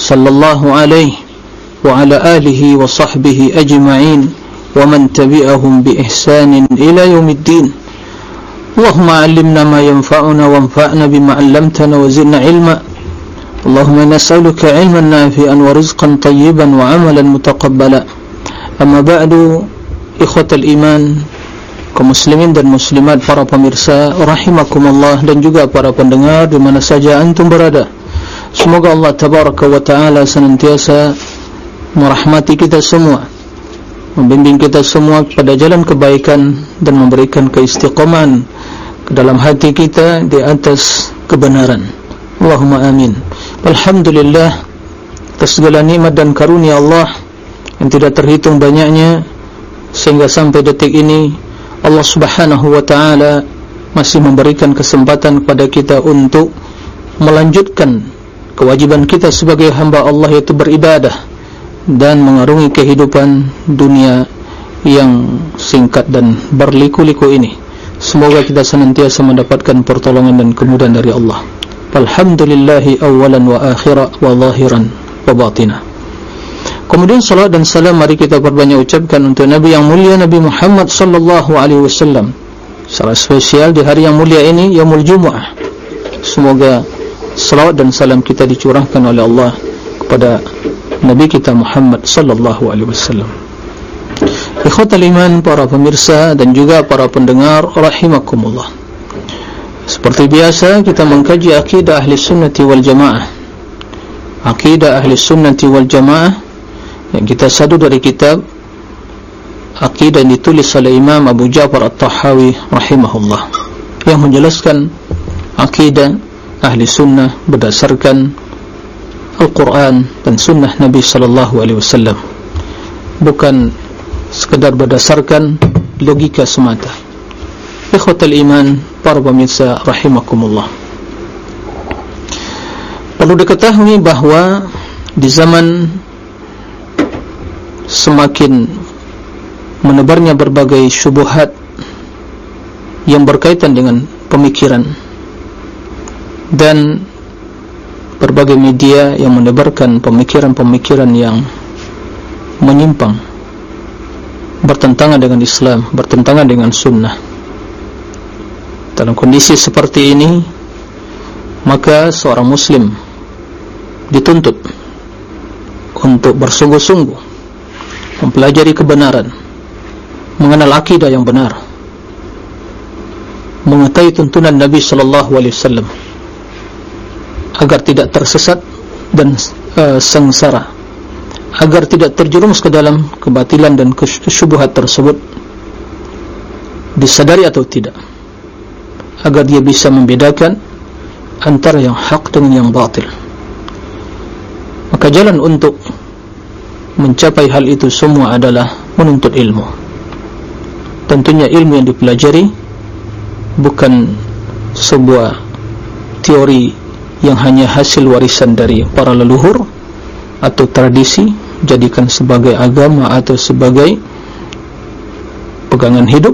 صلى الله عليه وعلى آله وصحبه أجمعين ومن تبعهم بإحسان إلى يوم الدين اللهم علمنا ما ينفعنا وانفعنا بما علمتنا وزدنا علما اللهم نسألك علما نافعا ورزقا طيبا وعملا متقبلا أما بعد إخوة الإيمان kaum muslimin dan muslimat para pemirsa rahimakumullah dan juga para pendengar di mana saja antum berada semoga Allah tabaraka wa taala senantiasa merahmati kita semua membimbing kita semua pada jalan kebaikan dan memberikan keistiqomahan ke dalam hati kita di atas kebenaran. Allahumma amin. Alhamdulillah atas segala nikmat dan karunia Allah yang tidak terhitung banyaknya sehingga sampai detik ini Allah subhanahu wa ta'ala masih memberikan kesempatan kepada kita untuk melanjutkan kewajiban kita sebagai hamba Allah yaitu beribadah dan mengarungi kehidupan dunia yang singkat dan berliku-liku ini semoga kita senantiasa mendapatkan pertolongan dan kemudahan dari Allah Alhamdulillahi awalan wa akhirat wa zahiran wa batinah Kemudian salat dan salam mari kita perbanyak ucapkan untuk Nabi yang mulia Nabi Muhammad sallallahu alaihi wasallam. Salat spesial di hari yang mulia ini Yaumul Jumuah. Semoga salat dan salam kita dicurahkan oleh Allah kepada Nabi kita Muhammad sallallahu alaihi wasallam. Ikhwatul iman para pemirsa dan juga para pendengar rahimakumullah. Seperti biasa kita mengkaji akidah ahli sunnati wal jamaah. Akidah ahli sunnati wal jamaah yang kita sadu dari kitab Aqidah yang ditulis oleh Imam Abu Ja'far At-Tahawi rahimahullah yang menjelaskan akidah ahli sunnah berdasarkan Al-Quran dan sunnah Nabi sallallahu alaihi wasallam. Bukan sekadar berdasarkan logika semata. Ikhwatal iman para pemirsa rahimakumullah. Perlu diketahui bahawa di zaman semakin menebarnya berbagai syubuhat yang berkaitan dengan pemikiran dan berbagai media yang menebarkan pemikiran-pemikiran yang menyimpang bertentangan dengan Islam, bertentangan dengan sunnah. Dalam kondisi seperti ini maka seorang muslim dituntut untuk bersungguh-sungguh mempelajari kebenaran mengenal akidah yang benar mengetahui tuntunan Nabi sallallahu alaihi wasallam agar tidak tersesat dan uh, sengsara. Agar tidak terjerumus ke dalam kebatilan dan kesyubhat tersebut. Disadari atau tidak? Agar dia bisa membedakan antara yang hak dengan yang batil. Maka jalan untuk mencapai hal itu semua adalah menuntut ilmu. Tentunya ilmu yang dipelajari bukan sebuah teori yang hanya hasil warisan dari para leluhur atau tradisi jadikan sebagai agama atau sebagai pegangan hidup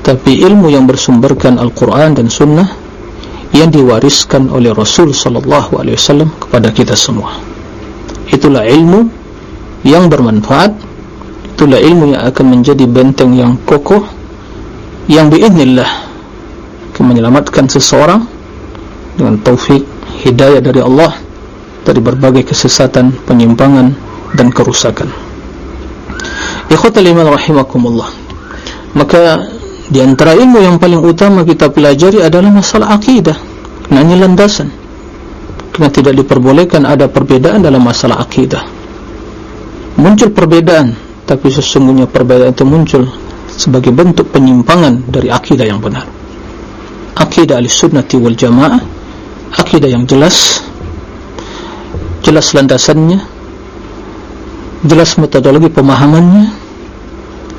tapi ilmu yang bersumberkan Al-Quran dan Sunnah yang diwariskan oleh Rasul Sallallahu Alaihi Wasallam kepada kita semua. Itulah ilmu yang bermanfaat itulah ilmu yang akan menjadi benteng yang kokoh yang biiznillah menyelamatkan seseorang dengan taufik hidayah dari Allah dari berbagai kesesatan, penyimpangan dan kerusakan. Ikhwatal iman rahimakumullah maka di antara ilmu yang paling utama kita pelajari adalah masalah akidah ini landasan. Kerana tidak diperbolehkan ada perbedaan dalam masalah akidah. Muncul perbedaan tapi sesungguhnya perbedaan itu muncul sebagai bentuk penyimpangan dari akidah yang benar. Akidah al-sunnati wal jamaah akidah yang jelas. Jelas landasannya. Jelas metodologi pemahamannya.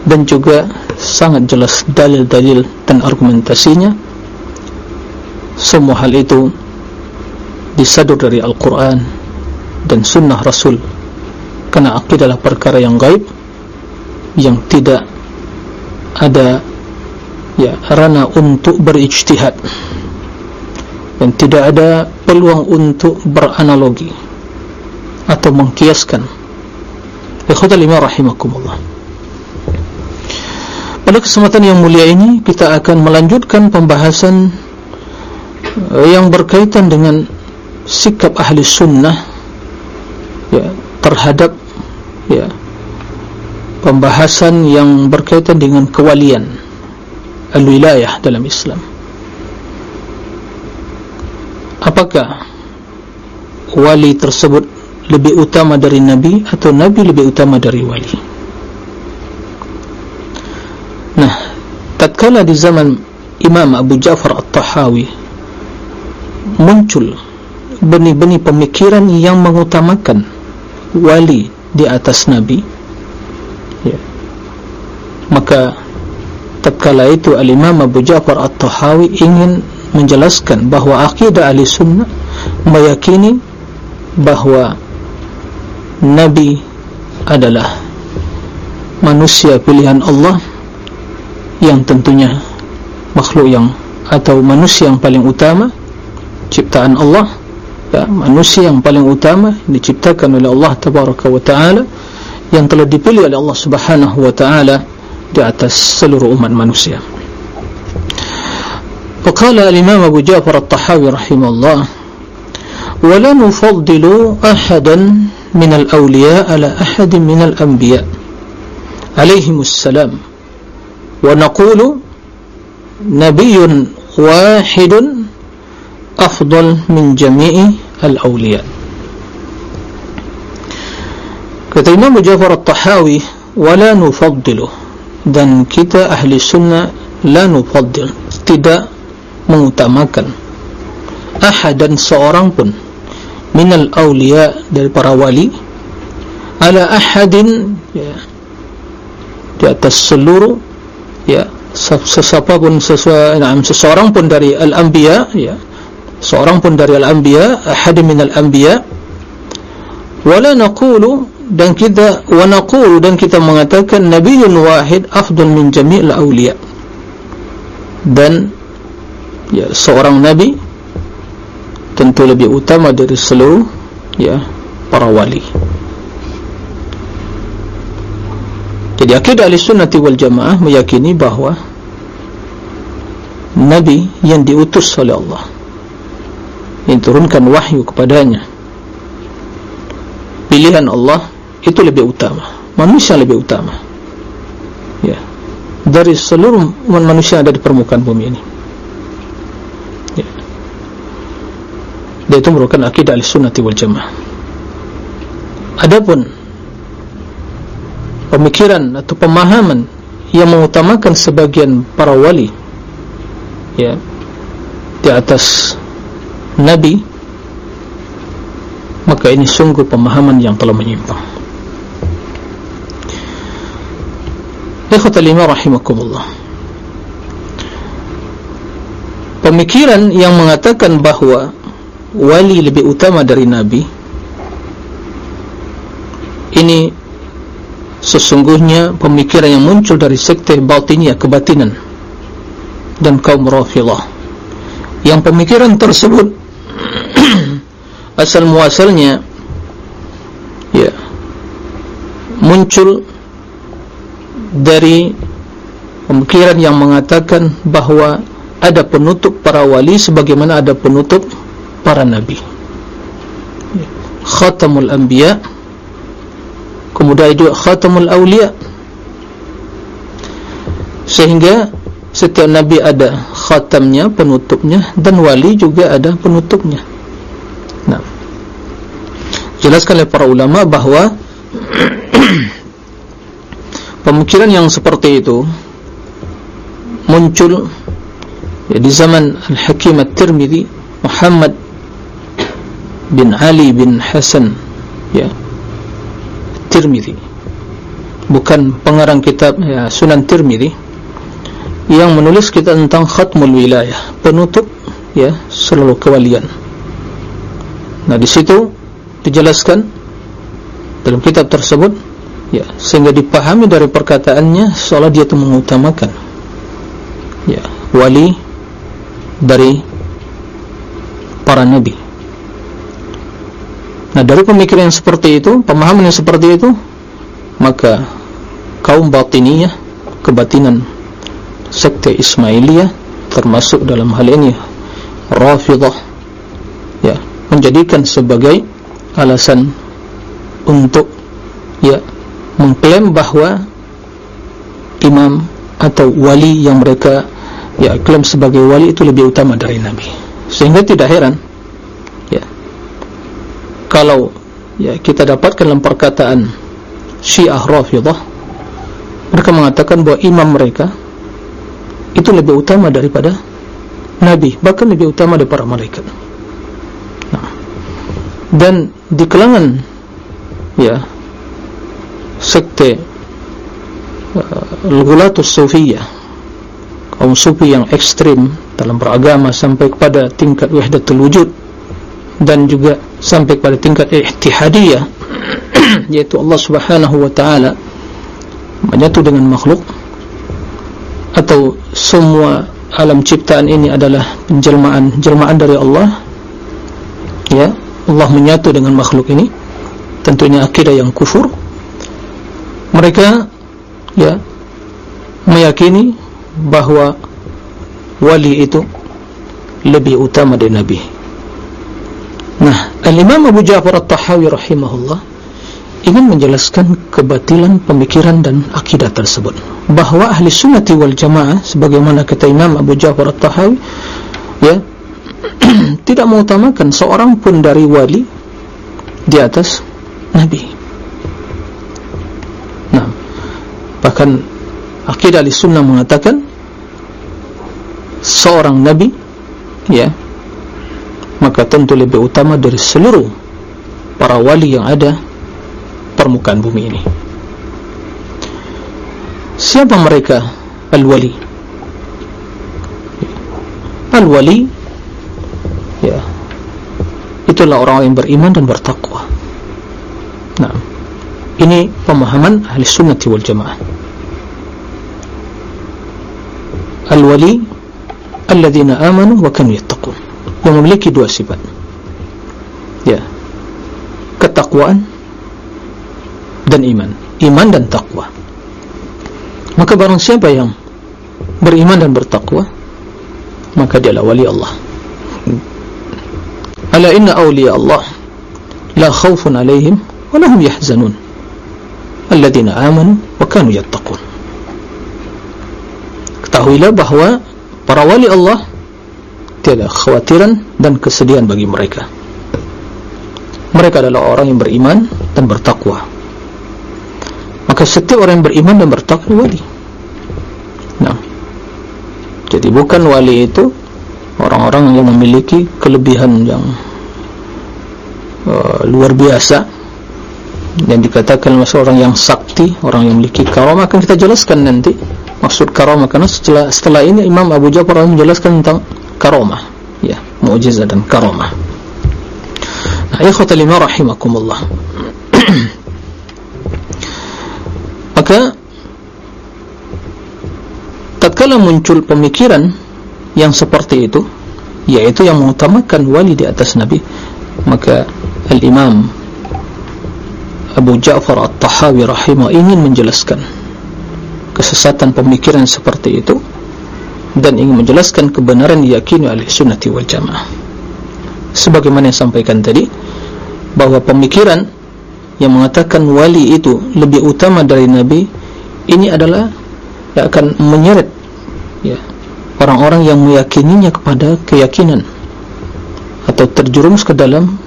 Dan juga sangat jelas dalil-dalil dan argumentasinya. Semua hal itu disadur dari Al-Quran dan Sunnah Rasul. Karena akidah adalah perkara yang gaib yang tidak ada ya rana untuk berijtihad dan tidak ada peluang untuk beranalogi atau mengkiaskan. Ikhwatal lima rahimakumullah. Pada kesempatan yang mulia ini kita akan melanjutkan pembahasan eh, yang berkaitan dengan sikap ahli sunnah ya, terhadap ya, pembahasan yang berkaitan dengan kewalian al-wilayah dalam Islam apakah wali tersebut lebih utama dari Nabi atau Nabi lebih utama dari wali nah tatkala di zaman Imam Abu Ja'far At-Tahawi muncul benih-benih pemikiran yang mengutamakan wali di atas nabi ya. maka tatkala itu al-imam Abu Ja'far At-Tahawi ingin menjelaskan bahawa akidah ahli sunnah meyakini bahawa nabi adalah manusia pilihan Allah yang tentunya makhluk yang atau manusia yang paling utama ciptaan Allah. Ya, manusia yang paling utama diciptakan oleh Allah tabaraka wa taala yang telah dipilih oleh Allah subhanahu wa taala di atas seluruh umat manusia وقال الإمام أبو جعفر الطحاوي رحمه الله ولا نفضل أحدا من الأولياء على أحد من الأنبياء. عليهم السلام. ونقول نبي واحد أفضل من جميع الأولياء. kata Imam Jafar At-Tahawi wala nufaddilu dan kita ahli sunnah la nufaddil tidak mengutamakan. Ahadan seorang pun minal awliya dari para wali ala ahadin ya, di atas seluruh ya sesiapa pun sesuai, seseorang pun dari al-anbiya ya seorang pun dari al-anbiya ahad min al-anbiya wala naqulu dan kita wa naqulu dan kita mengatakan nabiyyun wahid afdal min jami'il awliya. Dan ya seorang nabi tentu lebih utama dari seluruh ya para wali. Jadi akidah al-sunnati wal jamaah meyakini bahawa nabi yang diutus oleh Allah yang turunkan wahyu kepadanya pilihan Allah itu lebih utama manusia lebih utama. Ya dari seluruh manusia ada di permukaan bumi ini dan itu merupakan akidah al-sunnati wal jamaah. Adapun pemikiran atau pemahaman yang mengutamakan sebagian para wali ya di atas Nabi maka ini sungguh pemahaman yang telah menyimpang. Ikhwata lima rahimakumullah. Pemikiran yang mengatakan bahawa wali lebih utama dari Nabi ini sesungguhnya pemikiran yang muncul dari sekte batiniyah kebatinan dan kaum rafilah yang pemikiran tersebut asal muasalnya ya muncul dari pemikiran yang mengatakan bahawa ada penutup para wali sebagaimana ada penutup para nabi. Khatamul anbiya. Kemudian juga khatamul awliya. Sehingga setiap nabi ada khatamnya, penutupnya dan wali juga ada penutupnya. Jelaskan oleh para ulama bahawa pemikiran yang seperti itu muncul ya, di zaman Al-Hakim At-Tirmidhi Muhammad bin Ali bin Hasan ya. Tirmidzi bukan pengarang kitab ya, Sunan Tirmidzi yang menulis kita tentang khatmul wilayah penutup ya seluruh kewalian. Nah di situ dijelaskan dalam kitab tersebut ya sehingga dipahami dari perkataannya seolah dia itu mengutamakan ya wali dari para nabi Nah dari pemikiran yang seperti itu, pemahaman yang seperti itu, maka kaum batiniyah, kebatinan sekte Ismailiyah termasuk dalam hal ini Rafidah ya menjadikan sebagai alasan untuk ya mengklaim bahwa imam atau wali yang mereka ya klaim sebagai wali itu lebih utama dari nabi. Sehingga tidak heran kalau ya kita dapatkan dalam perkataan Syiah Rafidah mereka mengatakan bahwa imam mereka itu lebih utama daripada nabi bahkan lebih utama daripada malaikat nah. dan di kelangan ya sekte uh, Lugulatus Sufiyah kaum sufi yang ekstrim dalam beragama sampai kepada tingkat wahdatul wujud dan juga sampai pada tingkat ihtihadiyah yaitu Allah subhanahu wa ta'ala menyatu dengan makhluk atau semua alam ciptaan ini adalah penjelmaan jelmaan dari Allah ya Allah menyatu dengan makhluk ini tentunya akidah yang kufur. Mereka ya meyakini bahawa wali itu lebih utama dari Nabi Nah, Al-Imam Abu Ja'far At-Tahawi rahimahullah ingin menjelaskan kebatilan pemikiran dan akidah tersebut. Bahawa ahli sunnati wal jamaah sebagaimana kata Imam Abu Ja'far At-Tahawi ya tidak mengutamakan seorang pun dari wali di atas nabi. Nah, bahkan akidah ahli sunnah mengatakan seorang nabi ya maka tentu lebih utama dari seluruh para wali yang ada permukaan bumi ini. Siapa mereka? Al-wali. Al-wali ya itulah orang yang beriman dan bertakwa. Nah ini pemahaman ahli sunnati wal jamaah. Al-wali alladhina amanu wa kanu yattaqun memiliki dua sifat. Ya. Ketakwaan dan iman. Iman dan takwa maka barang siapa yang beriman dan bertakwa maka dia adalah wali Allah. Ala inna awliya Allah la khawfun alaihim wa lahum yahzanun. Alladhina amanu wa kanu yattaqun. Ketahuilah bahawa para wali Allah tiada khawatiran dan kesedihan bagi mereka. Mereka adalah orang yang beriman dan bertakwa. Maka setiap orang yang beriman dan bertakwa wali. Nah. Jadi bukan wali itu orang-orang yang memiliki kelebihan yang uh, luar biasa. Yang dikatakan maksud orang yang sakti orang yang memiliki karamah akan kita jelaskan nanti. Maksud karamah karena setelah, setelah ini Imam Abu Ja'far menjelaskan tentang karomah. Ya mukjizat dan karomah. Nah ikhwatal lima rahimakumullah. Maka tatkala muncul pemikiran yang seperti itu yaitu yang mengutamakan wali di atas nabi maka al-imam Abu Ja'far At-Tahawi rahimah ingin menjelaskan kesesatan pemikiran seperti itu dan ingin menjelaskan kebenaran diyakini oleh sunnati wal jamaah. Sebagaimana yang sampaikan tadi bahawa pemikiran yang mengatakan wali itu lebih utama dari nabi ini adalah yang akan menyeret ya orang-orang yang meyakininya kepada keyakinan atau terjerumus ke dalam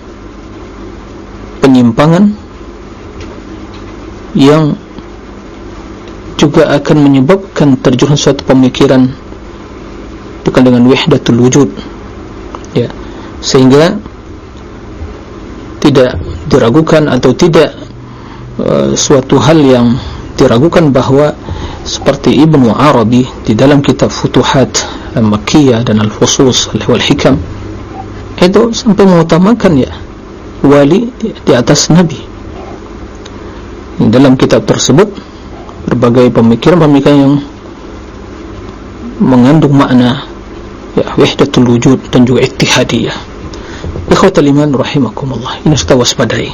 penyimpangan yang juga akan menyebabkan terjerumus suatu pemikiran bukan dengan wahdatul wujud. Ya. Sehingga tidak diragukan atau tidak uh, suatu hal yang diragukan bahawa seperti Ibnu Arabi di dalam kitab Futuhat Al-Makkiyah dan Al-Fusus Al-Hikam itu sampai mengutamakan ya wali di, atas Nabi. Dalam kitab tersebut berbagai pemikiran-pemikiran yang mengandung makna ya wahdatul wujud dan juga ittihadiyah. Ikhwatal iman rahimakumullah. Ini kita waspadai.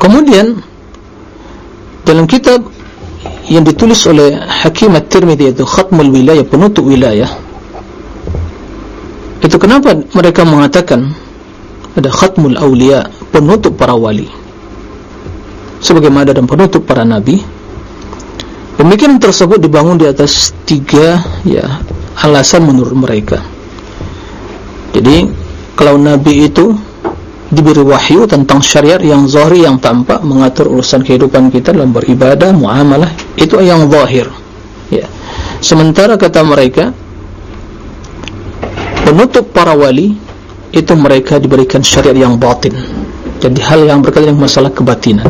Kemudian dalam kitab yang ditulis oleh Hakim At-Tirmidzi itu Khatmul Wilayah penutup wilayah itu kenapa mereka mengatakan ada Khatmul Awliya penutup para wali? Sebagaimana dan penutup para nabi pemikiran tersebut dibangun di atas tiga ya alasan menurut mereka. Jadi kalau nabi itu diberi wahyu tentang syariat yang zahir yang tampak mengatur urusan kehidupan kita dalam beribadah, muamalah itu yang zahir. Ya. sementara kata mereka penutup para wali itu mereka diberikan syariat yang batin. Jadi hal yang berkaitan dengan masalah kebatinan.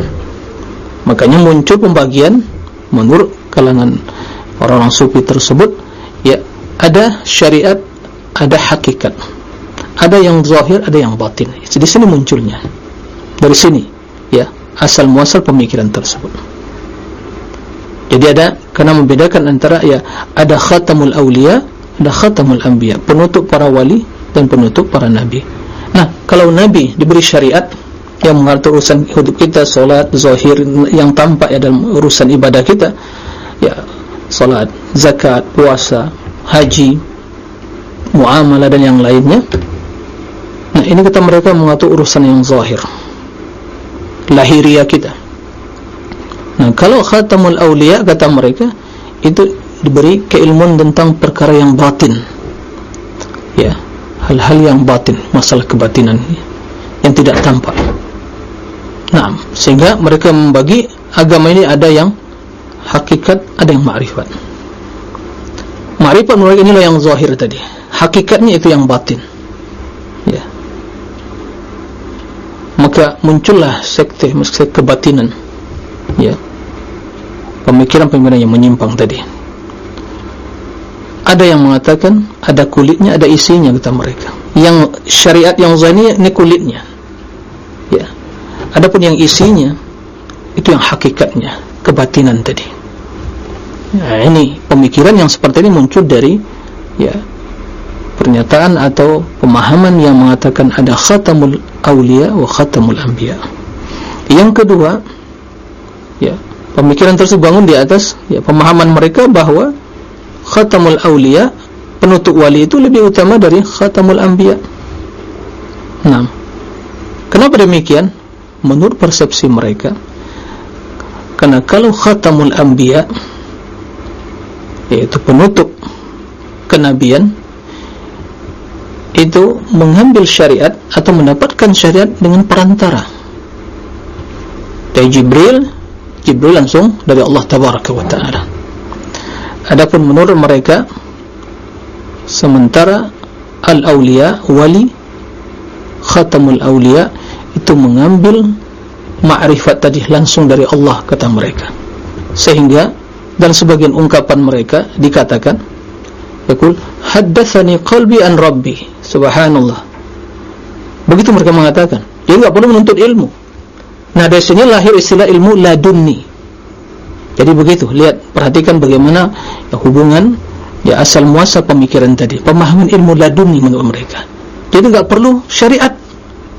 Makanya muncul pembagian menurut kalangan orang-orang sufi tersebut ya ada syariat ada hakikat ada yang zahir, ada yang batin. Di sini munculnya. Dari sini, ya, asal muasal pemikiran tersebut. Jadi ada karena membedakan antara ya ada khatamul aulia, ada khatamul anbiya, penutup para wali dan penutup para nabi. Nah, kalau nabi diberi syariat yang mengatur urusan hidup kita, salat zahir yang tampak ya dalam urusan ibadah kita, ya salat, zakat, puasa, haji, muamalah dan yang lainnya. Nah ini kata mereka mengatur urusan yang zahir. Lahiriah kita. Nah kalau khatamul awliya kata mereka Itu diberi keilmuan tentang perkara yang batin. Ya Hal-hal yang batin Masalah kebatinan Yang tidak tampak. Nah sehingga mereka membagi Agama ini ada yang Hakikat ada yang ma'rifat Ma'rifat mereka inilah yang zahir tadi. Hakikatnya itu yang batin. Ya. Maka muncullah sekte sekte kebatinan. Ya. Pemikiran-pemikiran yang menyimpang tadi. Ada yang mengatakan ada kulitnya ada isinya kata mereka. Yang syariat yang zani ini kulitnya. Ya. Adapun yang isinya itu yang hakikatnya kebatinan tadi nah, ini pemikiran yang seperti ini muncul dari ya pernyataan atau pemahaman yang mengatakan ada khatamul awliya wa khatamul anbiya. Yang kedua, ya, pemikiran tersebut bangun di atas ya pemahaman mereka bahwa khatamul awliya penutup wali itu lebih utama dari khatamul anbiya. Nah, kenapa demikian? Menurut persepsi mereka, karena kalau khatamul anbiya yaitu penutup kenabian itu mengambil syariat atau mendapatkan syariat dengan perantara. Dari Jibril Jibril langsung dari Allah Tabaraka wa Ta'ala. Adapun menurut mereka sementara Al-Awliya wali Khatamul Awliya itu mengambil ma'rifat tadi langsung dari Allah kata mereka. Sehingga dan sebagian ungkapan mereka dikatakan Yaqul haddatsani qalbi an rabbi. Subhanallah. Begitu mereka mengatakan dia enggak perlu menuntut ilmu. Nah dari sini lahir istilah ilmu ladunni. Jadi begitu lihat perhatikan bagaimana ya, hubungan ya asal muasal pemikiran tadi pemahaman ilmu ladunni menurut mereka. Jadi enggak perlu syariat.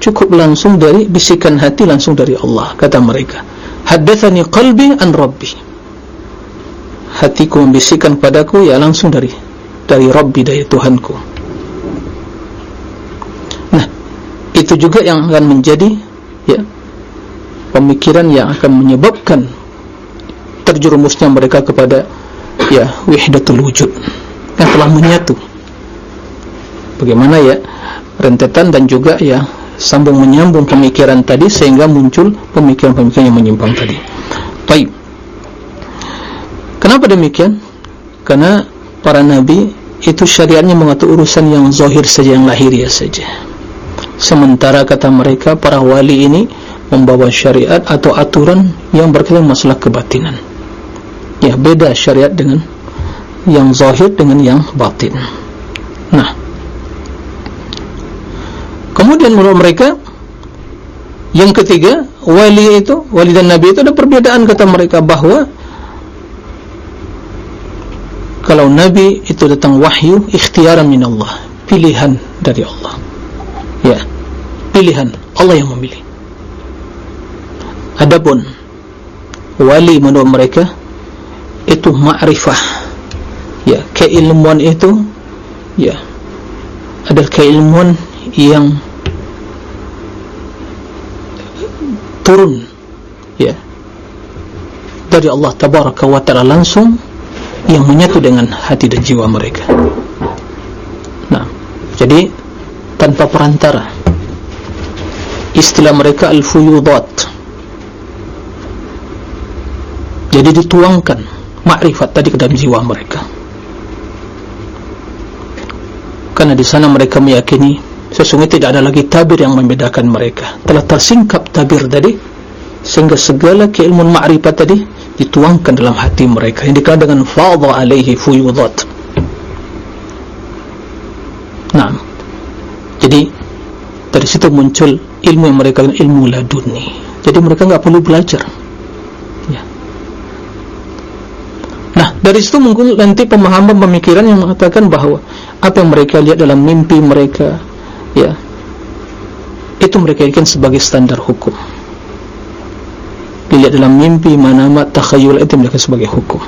Cukup langsung dari bisikan hati langsung dari Allah kata mereka. Haddatsani qalbi an rabbi hatiku membisikkan padaku ya langsung dari dari Rabbi dari Tuhanku. Itu juga yang akan menjadi ya pemikiran yang akan menyebabkan terjerumusnya mereka kepada ya wahdatul wujud yang telah menyatu. Bagaimana ya rentetan dan juga ya sambung menyambung pemikiran tadi sehingga muncul pemikiran-pemikiran yang menyimpang tadi. Baik kenapa demikian? Karena para nabi itu syariatnya mengatur urusan yang zahir saja yang lahiriah saja. Sementara kata mereka para wali ini membawa syariat atau aturan yang berkaitan masalah kebatinan. Ya beda syariat dengan yang zahir dengan yang batin. Nah kemudian menurut mereka yang ketiga wali itu wali dan nabi itu ada perbedaan kata mereka bahawa kalau nabi itu datang wahyu ikhtiaran min Allah. Pilihan dari Allah. Ya. Pilihan. Allah yang memilih. Adapun wali menurut mereka itu ma'rifah. Ya. Keilmuan itu ya. Adalah keilmuan yang turun ya. Dari Allah tabaraka wa taala langsung yang menyatu dengan hati dan jiwa mereka. Nah jadi tanpa perantara istilah mereka al-fuyudat. Jadi dituangkan makrifat tadi ke dalam jiwa mereka. Karena di sana mereka meyakini sesungguhnya tidak ada lagi tabir yang membedakan mereka. Telah tersingkap tabir tadi sehingga segala keilmuan makrifat tadi dituangkan dalam hati mereka yang dikenal dengan fadha alaihi fuyudat nah jadi dari situ muncul ilmu yang mereka ilmu laduni. Jadi mereka enggak perlu belajar. Ya. Nah, dari situ muncul nanti pemahaman pemikiran yang mengatakan bahawa apa yang mereka lihat dalam mimpi mereka, ya, itu mereka jadikan sebagai standar hukum. Dilihat dalam mimpi mana mat takhayul itu mereka sebagai hukum.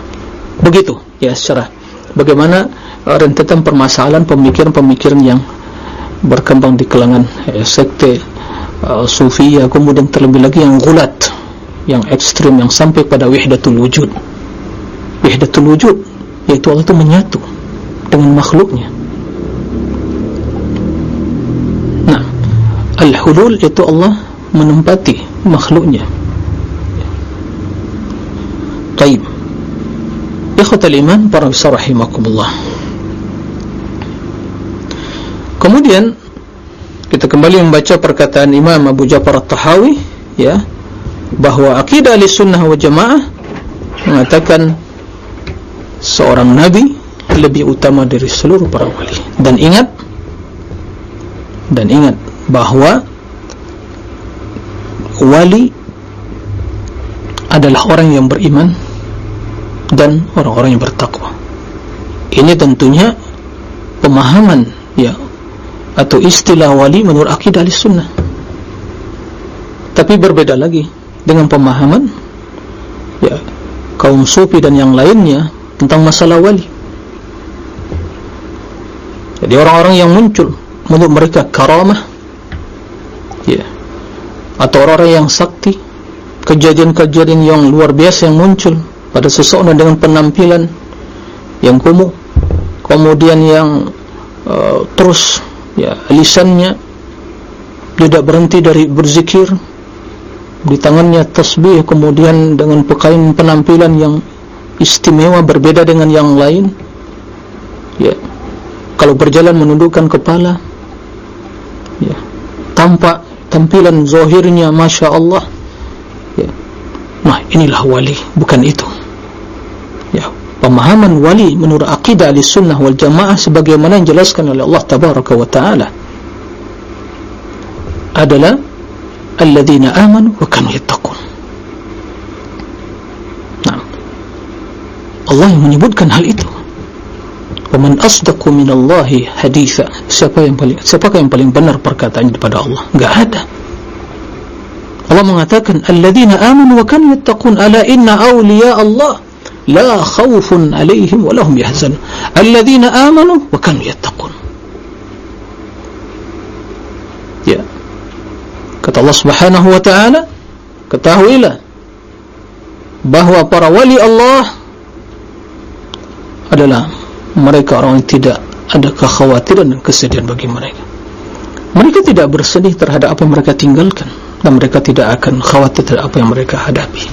Begitu, ya, secara bagaimana rentetan permasalahan pemikiran-pemikiran yang berkembang di kalangan eh, sekte uh, sufiyah kemudian terlebih lagi yang gulat yang ekstrim yang sampai pada wihdatul wujud. Wihdatul wujud yaitu Allah itu menyatu dengan makhluknya. Nah al-hulul itu Allah menempati makhluknya taib ikhwatal iman para bisarahimakumullah Kemudian kita kembali membaca perkataan Imam Abu Ja'far At-Tahawi ya bahwa akidah Ahlussunnah wal Jamaah mengatakan seorang nabi lebih utama dari seluruh para wali. Dan ingat dan ingat bahwa wali adalah orang yang beriman dan orang-orang yang bertakwa. Ini tentunya pemahaman ya atau istilah wali menurut akidah sunnah tapi berbeda lagi dengan pemahaman ya kaum sufi dan yang lainnya tentang masalah wali jadi orang-orang yang muncul menurut mereka karamah ya atau orang-orang yang sakti kejadian-kejadian yang luar biasa yang muncul pada seseorang dengan penampilan yang kumuh kemudian yang uh, terus ya lisannya tidak berhenti dari berzikir di tangannya tasbih kemudian dengan pakaian penampilan yang istimewa berbeda dengan yang lain. Ya kalau berjalan menundukkan kepala ya tampak tampilan zahirnya Masya Allah ya. Nah inilah wali bukan itu. Pemahaman wali menurut akidah ahli sunnah wal jamaah sebagaimana yang jelaskan oleh Allah tabaraka wa ta'ala adalah alladhina amanu wa kanu yattaqun. Nah. Allah menyebutkan hal itu. Man asdaqu minallahi haditha. Siapa yang paling siapakah yang paling benar perkataannya kepada Allah? Enggak ada Allah mengatakan alladzina amanu wa kanu yattaqun ala inna awliya Allah la khawfun alaihim wa lahum yahzan alladzina amanu wa kanu yattaqun. Ya. Kata Allah Subhanahu wa ta'ala ketahuilah bahwa para wali Allah adalah mereka orang yang tidak ada kekhawatiran dan kesedihan bagi mereka. Mereka tidak bersedih terhadap apa mereka tinggalkan dan mereka tidak akan khawatir terhadap apa yang mereka hadapi.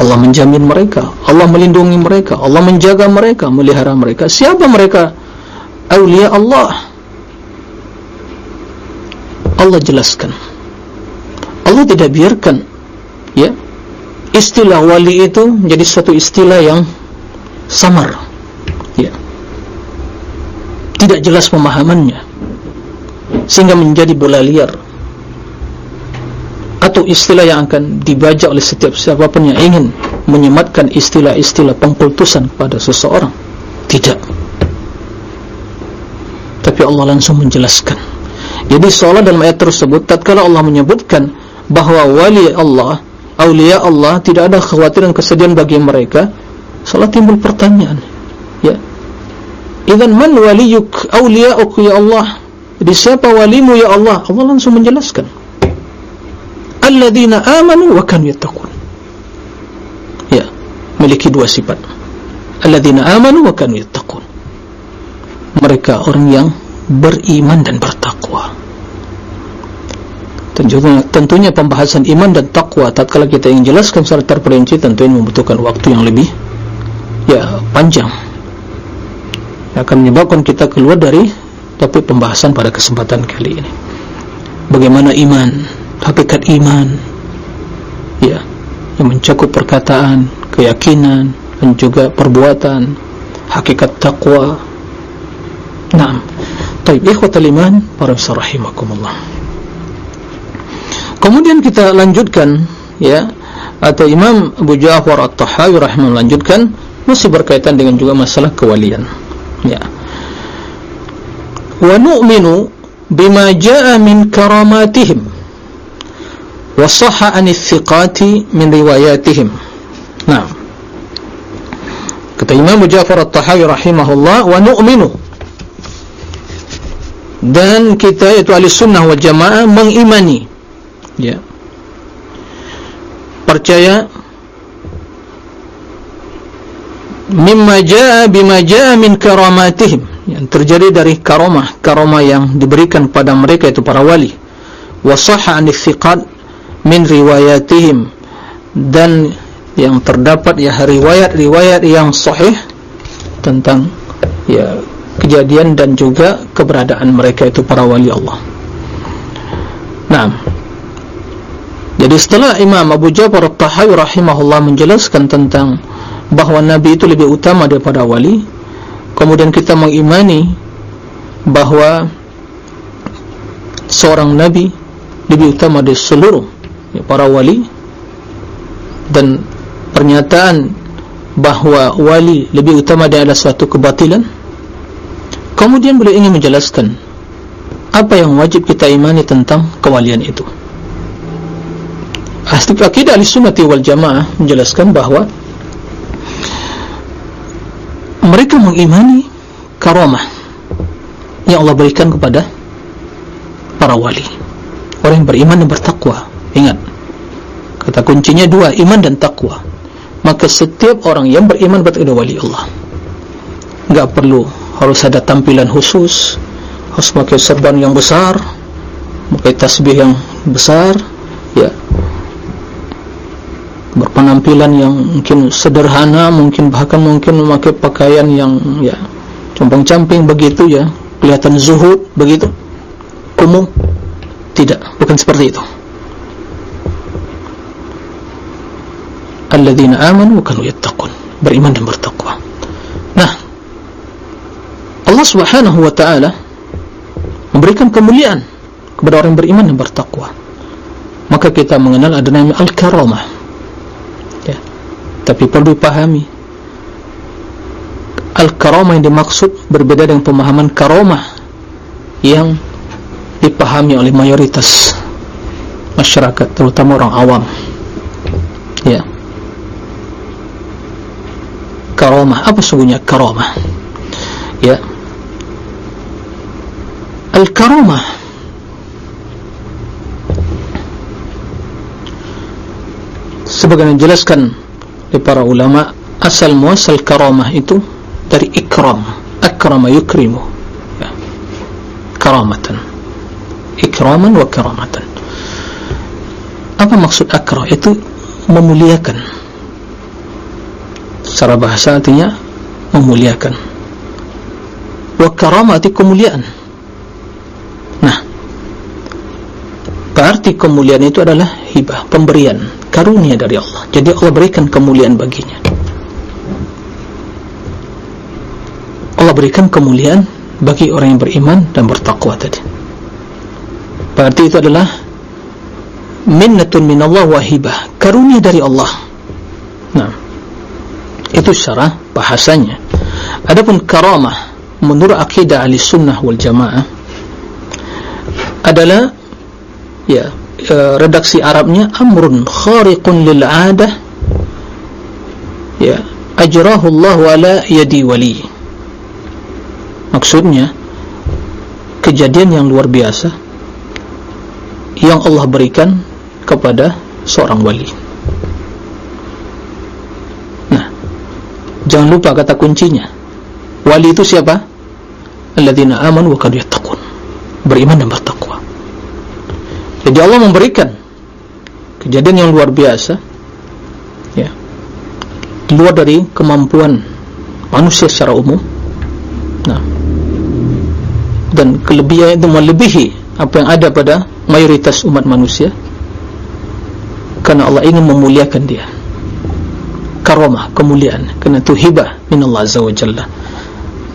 Allah menjamin mereka Allah melindungi mereka Allah menjaga mereka melihara mereka. Siapa mereka? Awliya Allah. Allah jelaskan. Allah tidak biarkan ya. Istilah wali itu menjadi suatu istilah yang samar ya. Tidak jelas pemahamannya sehingga menjadi bola liar atau istilah yang akan dibaca oleh setiap siapapun yang ingin menyematkan istilah-istilah pengkultusan kepada seseorang. Tidak. Tapi Allah langsung menjelaskan. Jadi seolah dalam ayat tersebut tatkala Allah menyebutkan bahawa wali Allah awliya Allah tidak ada kekhawatiran kesedihan bagi mereka salah timbul pertanyaan. Ya. Idan man waliyuk awliya'uk ya Allah? Jadi siapa walimu ya Allah? Allah langsung menjelaskan alladzina amanu wa kanu yattaqun ya memiliki dua sifat. alladzina amanu wa kanu yattaqun mereka orang yang beriman dan bertakwa. Tentunya, tentunya pembahasan iman dan takwa tatkala kita ingin jelaskan secara terperinci tentunya membutuhkan waktu yang lebih ya panjang. Yang akan menyebabkan kita keluar dari topik pembahasan pada kesempatan kali ini. Bagaimana iman hakikat iman ya yang mencakup perkataan keyakinan dan juga perbuatan hakikat takwa nah Taib ikhwatal iman para rahimakumullah Kemudian kita lanjutkan ya atau Imam Abu Ja'far At-Tahawi rahimahullah lanjutkan masih berkaitan dengan juga masalah kewalian. Ya. Wa nu'minu bima ja'a min karamatihim wa sahha 'an thiqati min riwayatihim. Nah. Kata Imam Ja'far At-Tahawi rahimahullah wa nu'minu dan kita itu ahli sunnah wal jamaah mengimani. Ya. Percaya mimma jaa bima jaa min karamatihim. Yang terjadi dari karamah karamah yang diberikan pada mereka itu para wali. Wa sahha an thiqat min riwayatihim dan yang terdapat ya riwayat-riwayat yang sahih tentang ya kejadian dan juga keberadaan mereka itu para wali Allah. Naam. Jadi setelah Imam Abu Ja'far At-Tahawi rahimahullah menjelaskan tentang bahawa Nabi itu lebih utama daripada wali, kemudian kita mengimani bahawa seorang Nabi lebih utama dari seluruh para wali dan pernyataan bahawa wali lebih utama dari suatu kebatilan kemudian beliau ingin menjelaskan apa yang wajib kita imani tentang kewalian itu. Ahli akidah ahli sunnati wal jamaah menjelaskan bahawa mereka mengimani karamah yang Allah berikan kepada para wali. Orang yang beriman dan bertakwa ingat. Kata kuncinya dua iman dan takwa maka setiap orang yang beriman bertakwa wali Allah enggak perlu harus ada tampilan khusus harus pakai serban yang besar pakai tasbih yang besar ya. Berpenampilan yang mungkin sederhana mungkin bahkan mungkin memakai pakaian yang ya compang-camping begitu ya. Kelihatan zuhud begitu? Umum? Tidak. Bukan seperti itu alladzina amanu wa kanu yattaqun. Beriman dan bertakwa. Nah. Allah Subhanahu wa taala memberikan kemuliaan kepada orang beriman dan bertakwa. Maka kita mengenal ada nama al-karamah tapi perlu dipahami Al-Karamah yang dimaksud berbeda dengan pemahaman Karamah yang dipahami oleh mayoritas masyarakat terutama orang awam. Ya Karamah. Apa sungguhnya Karamah? Ya. Al-Karamah. Sebagai menjelaskan di para ulama asal muasal karamah itu dari ikram. Akrama yukrimu. Ya. karamatan. Ikraman wa karamatan. Apa maksud akram itu memuliakan secara bahasa artinya memuliakan. Wa karamati kemuliaan. Nah arti kemuliaan itu adalah hibah pemberian karunia dari Allah. Jadi Allah berikan kemuliaan baginya. Allah berikan kemuliaan bagi orang yang beriman dan bertakwa tadi. Berarti itu adalah minnatun minallah wa hibah karunia dari Allah itu syarah bahasanya. Adapun karamah menurut akidah ahli sunnah wal jamaah adalah ya e, redaksi Arabnya amrun khariqun lil adah ya ajrahu Allah wala yadi wali. Maksudnya kejadian yang luar biasa yang Allah berikan kepada seorang wali jangan lupa kata kuncinya. Wali itu siapa? Alladzina amanu wa kanu yattaqun. Beriman dan bertakwa. Jadi Allah memberikan kejadian yang luar biasa ya. Luar dari kemampuan manusia secara umum. Nah. Dan kelebihan itu melebihi apa yang ada pada mayoritas umat manusia. Karena Allah ingin memuliakan dia karamah kemuliaan karena itu hibah min Allah azza wa jalla.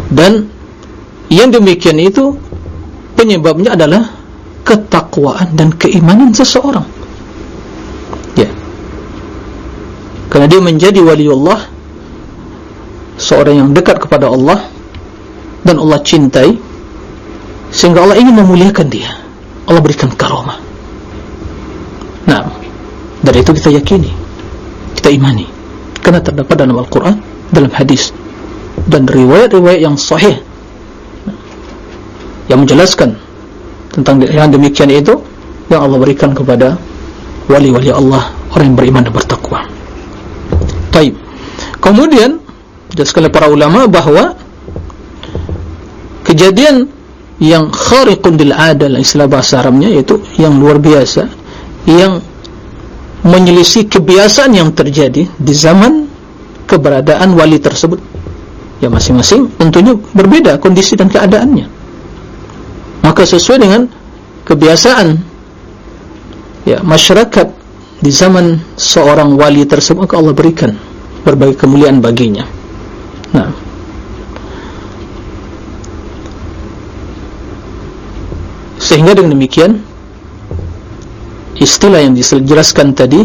Dan yang demikian itu penyebabnya adalah ketakwaan dan keimanan seseorang. Ya. Karena dia menjadi wali Allah seorang yang dekat kepada Allah dan Allah cintai sehingga Allah ingin memuliakan dia. Allah berikan karamah nah dari itu kita yakini kita imani karena terdapat dalam Al-Quran dalam hadis. Dan riwayat-riwayat yang sahih yang menjelaskan tentang yang demikian itu yang Allah berikan kepada wali-wali Allah orang yang beriman dan bertakwa. Taib. Kemudian jelaskan oleh para ulama bahawa kejadian yang khariqun bil adal istilah bahasa Arabnya yaitu yang luar biasa yang menyelisih kebiasaan yang terjadi di zaman keberadaan wali tersebut. Ya masing-masing tentunya berbeda kondisi dan keadaannya. Maka sesuai dengan kebiasaan ya masyarakat di zaman seorang wali tersebut maka Allah berikan berbagai kemuliaan baginya. Nah. Sehingga dengan demikian istilah yang dijelaskan tadi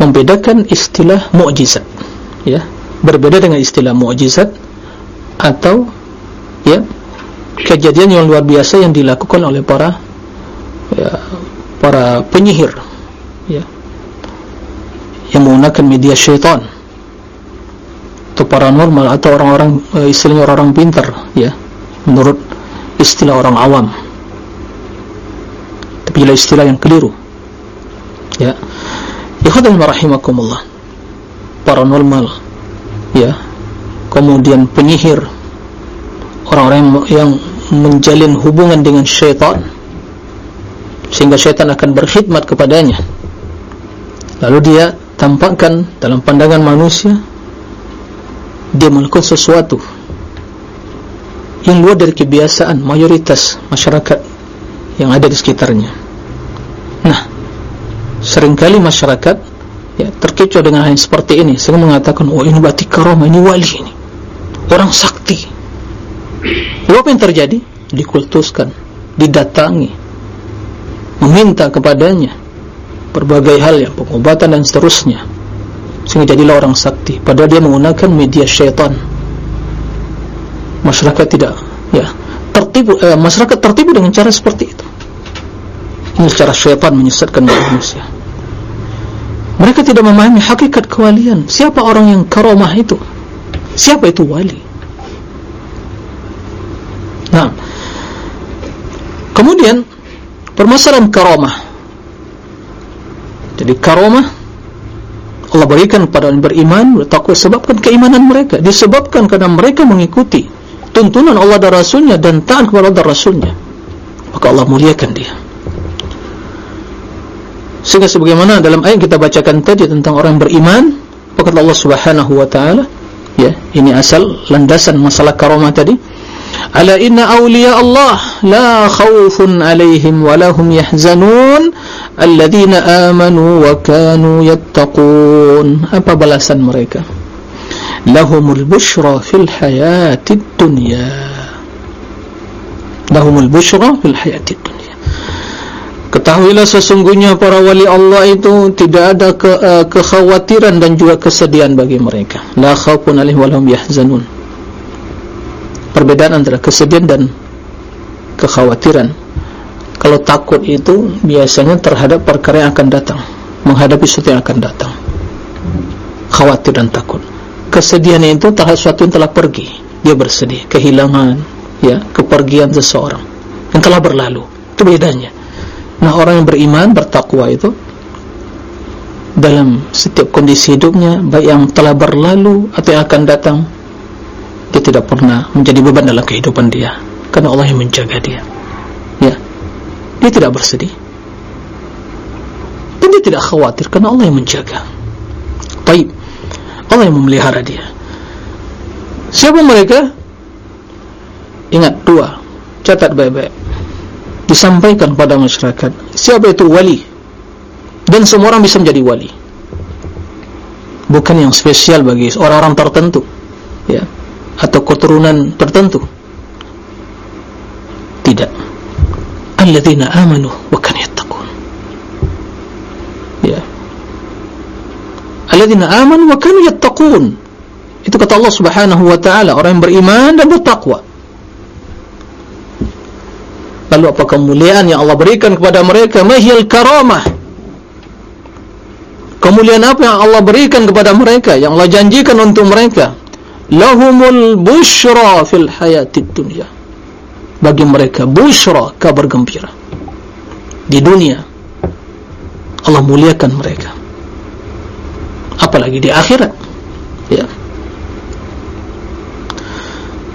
membedakan istilah mukjizat ya. Berbeda dengan istilah mukjizat atau ya kejadian yang luar biasa yang dilakukan oleh para ya, para penyihir ya, yang menggunakan media syaitan atau paranormal atau orang-orang uh, istilahnya orang-orang pintar ya menurut istilah orang awam. Tapi istilah yang keliru ya. Ikhwan rahimakumullah. Paranormal ya. Kemudian penyihir. Orang-orang yang menjalin hubungan dengan syaitan. Sehingga syaitan akan berkhidmat kepadanya. Lalu dia tampakkan dalam pandangan manusia dia melakukan sesuatu yang luar dari kebiasaan mayoritas masyarakat yang ada di sekitarnya. Nah seringkali masyarakat ya, terkecoh dengan hal seperti ini sehingga mengatakan oh ini berarti karamah ini wali ini orang sakti apa yang terjadi? Dikultuskan, didatangi, meminta kepadanya berbagai hal yang pengobatan dan seterusnya. Sehingga jadilah orang sakti. Padahal dia menggunakan media syaitan. Masyarakat tidak, ya, tertipu. Eh, masyarakat tertipu dengan cara seperti itu. Ini cara syaitan menyesatkan manusia. Mereka tidak memahami hakikat kewalian. Siapa orang yang karamah itu? Siapa itu wali? Nah, kemudian permasalahan karomah. Jadi karomah Allah berikan kepada orang beriman bertakwa sebabkan keimanan mereka disebabkan karena mereka mengikuti tuntunan Allah dan Rasulnya dan taat kepada Allah dan Rasulnya maka Allah muliakan dia sehingga sebagaimana dalam ayat kita bacakan tadi tentang orang beriman maka Allah subhanahu wa ta'ala? Ya ini asal landasan masalah karomah tadi. Ala inna awliya Allah la khawfun alaihim walahum yahzanun alladhina amanu wa kanu yattaqun. Apa balasan mereka? Lahumul bushra fil hayatid dunya. Lahumul bushra fil hayatid dunya ketahuilah sesungguhnya para wali Allah itu tidak ada ke, uh, kekhawatiran dan juga kesedihan bagi mereka. La khawfun alaihim walahum yahzanun. Perbedaan antara kesedihan dan kekhawatiran. Kalau takut itu biasanya terhadap perkara yang akan datang. Menghadapi sesuatu yang akan datang. Khawatir dan takut. Kesedihan itu terhadap sesuatu yang telah pergi. Dia bersedih kehilangan ya kepergian seseorang yang telah berlalu. Itu bedanya nah orang yang beriman bertakwa itu dalam setiap kondisi hidupnya baik yang telah berlalu atau yang akan datang dia tidak pernah menjadi beban dalam kehidupan dia. Karena Allah yang menjaga dia. Ya. Dia tidak bersedih. Dan dia tidak khawatir karena Allah yang menjaga. Baik. Allah yang memelihara dia. Siapa mereka? Ingat dua. Catat baik-baik disampaikan pada masyarakat. Siapa itu? Wali. Dan semua orang bisa menjadi wali. Bukan yang spesial bagi orang-orang tertentu. Ya. Atau keturunan tertentu. Tidak. Alladzina amanu wa kan yattaqun. Ya. Alladzina amanu wa kan yattaqun. Itu kata Allah Subhanahu wa taala orang yang beriman dan bertakwa lalu apa kemuliaan yang Allah berikan kepada mereka? Mahil karamah. Kemuliaan apa yang Allah berikan kepada mereka? Yang Allah janjikan untuk mereka? Lahumul bushra fil hayatid dunya. Bagi mereka bushra kabar gembira. Di dunia Allah muliakan mereka. Apalagi di akhirat. Ya.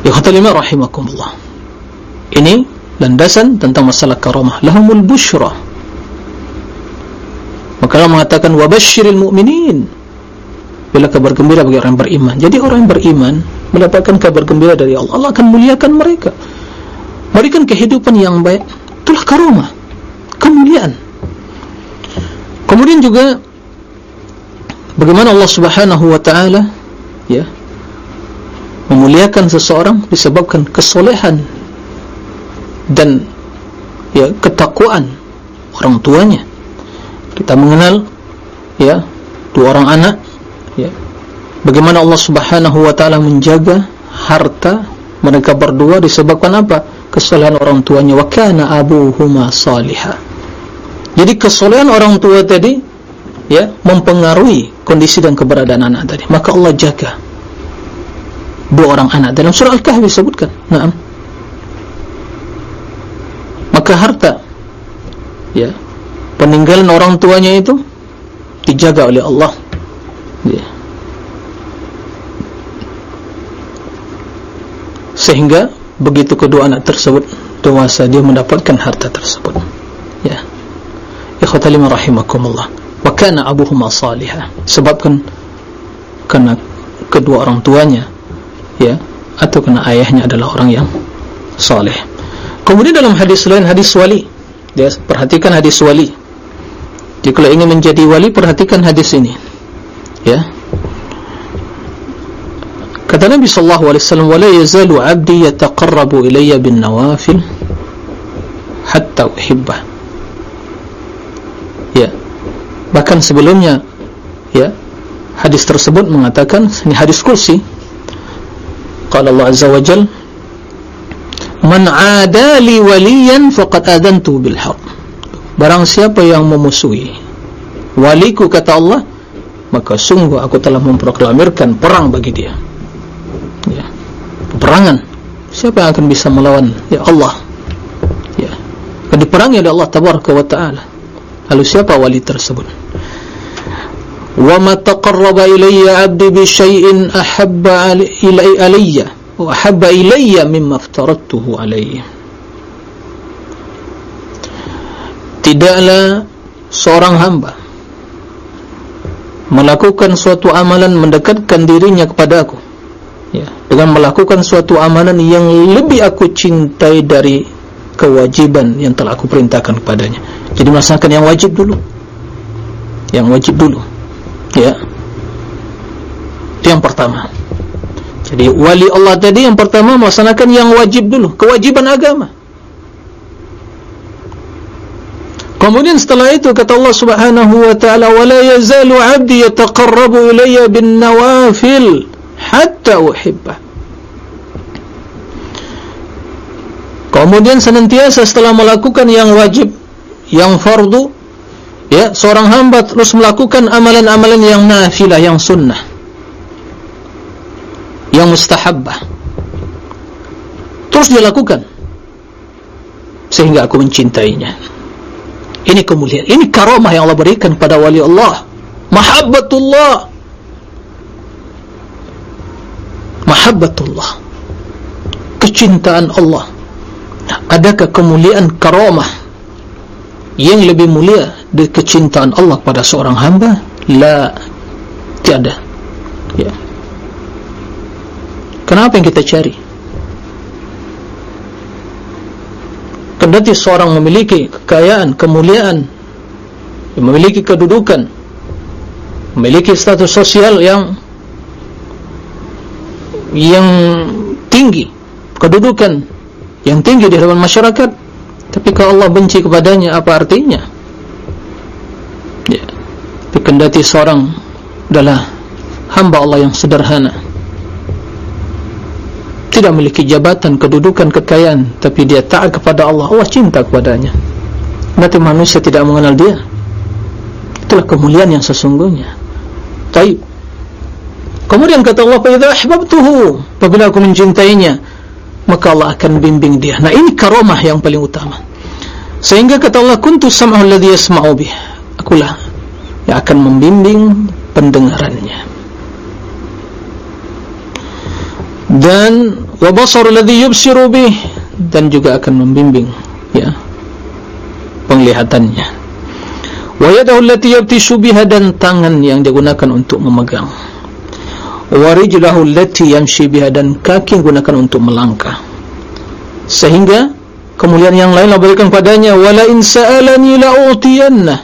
Ya khatalima rahimakumullah. Ini landasan tentang masalah karamah. Lahumul bushra. Maka Allah mengatakan wabashiril mu'minin. Bila kabar gembira bagi orang beriman. Jadi orang yang beriman mendapatkan kabar gembira dari Allah. Allah akan muliakan mereka. Berikan kehidupan yang baik. Itulah karomah kemuliaan. Kemudian juga bagaimana Allah subhanahu wa ta'ala ya memuliakan seseorang disebabkan kesolehan dan ya ketakwaan orang tuanya. Kita mengenal ya dua orang anak ya. bagaimana Allah subhanahu wa ta'ala menjaga harta mereka berdua disebabkan apa? kesalahan orang tuanya. Wa kana abuhuma salihah jadi kesalahan orang tua tadi ya mempengaruhi kondisi dan keberadaan anak tadi. Maka Allah jaga dua orang anak. Dalam surah Al-Kahfi disebutkan. Na'am maka harta? Ya. Peninggalan orang tuanya itu dijaga oleh Allah. Ya. sehingga begitu kedua anak tersebut dewasa dia mendapatkan harta tersebut. Ya. Ikhwatalima rahimakumullah. Wa kana abuhuma salihah. Sebabkan karena kedua orang tuanya ya atau karena ayahnya adalah orang yang saleh kemudian dalam hadis lain hadis wali. Dia perhatikan hadis wali. Jadi kalau ingin menjadi wali perhatikan hadis ini. Ya. Kata Nabi sallallahu alaihi wasallam wala yazalu 'abdi yataqarrabu ilayya bin nawafil hatta uhibbah ya. Bahkan sebelumnya ya hadis tersebut mengatakan ini hadis kursi qala Allah azza wa jalla man 'adali waliyan faqad adantu bil haqq. Barang siapa yang memusuhi waliku kata Allah maka sungguh aku telah memproklamirkan perang bagi dia. Ya. Peperangan. Siapa yang akan bisa melawan? Ya Allah. Ya. Akan diperangi oleh Allah tabaraka wa taala. Lalu siapa wali tersebut? Wa ma taqarraba ilayya 'abdi bi syai'in ahabba ilayya wa ahabba ilayya mimma aftaradtuhu alayhi tidaklah seorang hamba melakukan suatu amalan mendekatkan dirinya kepada aku. Ya dengan melakukan suatu amalan yang lebih aku cintai dari kewajiban yang telah aku perintahkan kepadanya. Jadi melaksanakan yang wajib dulu. Yang wajib dulu. Ya. Yang pertama jadi wali Allah tadi yang pertama melaksanakan yang wajib dulu kewajiban agama Kemudian setelah itu kata Allah Subhanahu wa taala wala yazalu 'abdi yataqarrabu ilayya bin nawafil hatta uhibba. Kemudian senantiasa setelah melakukan yang wajib, yang fardu, ya, seorang hamba terus melakukan amalan-amalan yang nafilah, yang sunnah. Yang mustahabbah. Terus dilakukan sehingga aku mencintainya. Ini kemuliaan. Ini karamah yang Allah berikan pada wali Allah. Mahabbatullah. Mahabbatullah. Kecintaan Allah. Adakah kemuliaan karamah yang lebih mulia dari kecintaan Allah pada seorang hamba? La. Tiada. Ya. Kenapa yang kita cari? kendati seorang memiliki kekayaan, kemuliaan memiliki kedudukan memiliki status sosial yang yang tinggi kedudukan yang tinggi di hadapan masyarakat tapi kalau Allah benci kepadanya apa artinya ya kendati seorang adalah hamba Allah yang sederhana tidak memiliki jabatan, kedudukan, kekayaan tapi dia taat kepada Allah Allah cinta kepadanya nanti manusia tidak mengenal dia itulah kemuliaan yang sesungguhnya taib kemudian kata Allah فَإِذَا أَحْبَبْتُهُ apabila aku mencintainya maka Allah akan bimbing dia nah ini karomah yang paling utama sehingga kata Allah kuntu sam'ahu alladhi yasma'u bih akulah yang akan membimbing pendengarannya dan wa basar alladhi yubsiru bih. Dan juga akan membimbing ya penglihatannya. Wa yadahu allati yabtishu biha dan tangan yang digunakan untuk memegang. Wa rijlahu allati yamshi biha dan kaki yang digunakan untuk melangkah. Sehingga kemuliaan yang lain berikan padanya wala in sa'alani la utiyanna.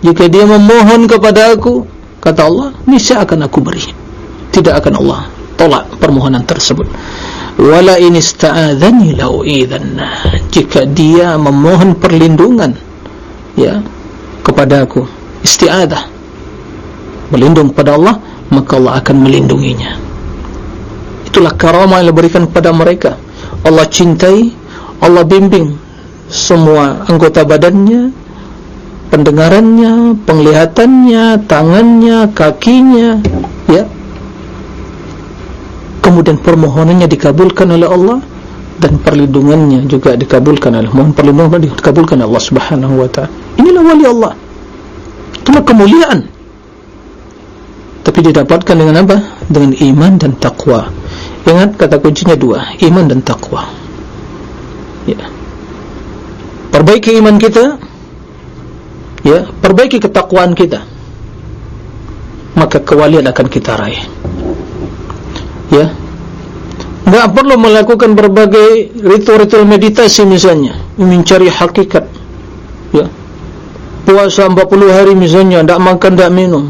Jika dia memohon kepada aku kata Allah niscaya akan aku beri. Tidak akan Allah tolak permohonan tersebut wala in ista'adzani lau idzanna jika dia memohon perlindungan ya kepada aku isti'adzah berlindung kepada Allah maka Allah akan melindunginya. Itulah karamah yang diberikan kepada mereka. Allah cintai Allah bimbing semua anggota badannya pendengarannya penglihatannya tangannya kakinya ya kemudian permohonannya dikabulkan oleh Allah dan perlindungannya juga dikabulkan oleh mohon perlindungan dikabulkan oleh Allah Subhanahu wa taala. Inilah wali Allah. Itu kemuliaan. Tapi didapatkan dengan apa? Dengan iman dan takwa. Ingat kata kuncinya dua, iman dan takwa. Ya. Perbaiki iman kita. Ya, perbaiki ketakwaan kita. Maka kewalian akan kita raih ya. Tidak perlu melakukan berbagai ritual-ritual meditasi misalnya. Mencari hakikat. Ya. Puasa 40 hari misalnya tidak makan tidak minum.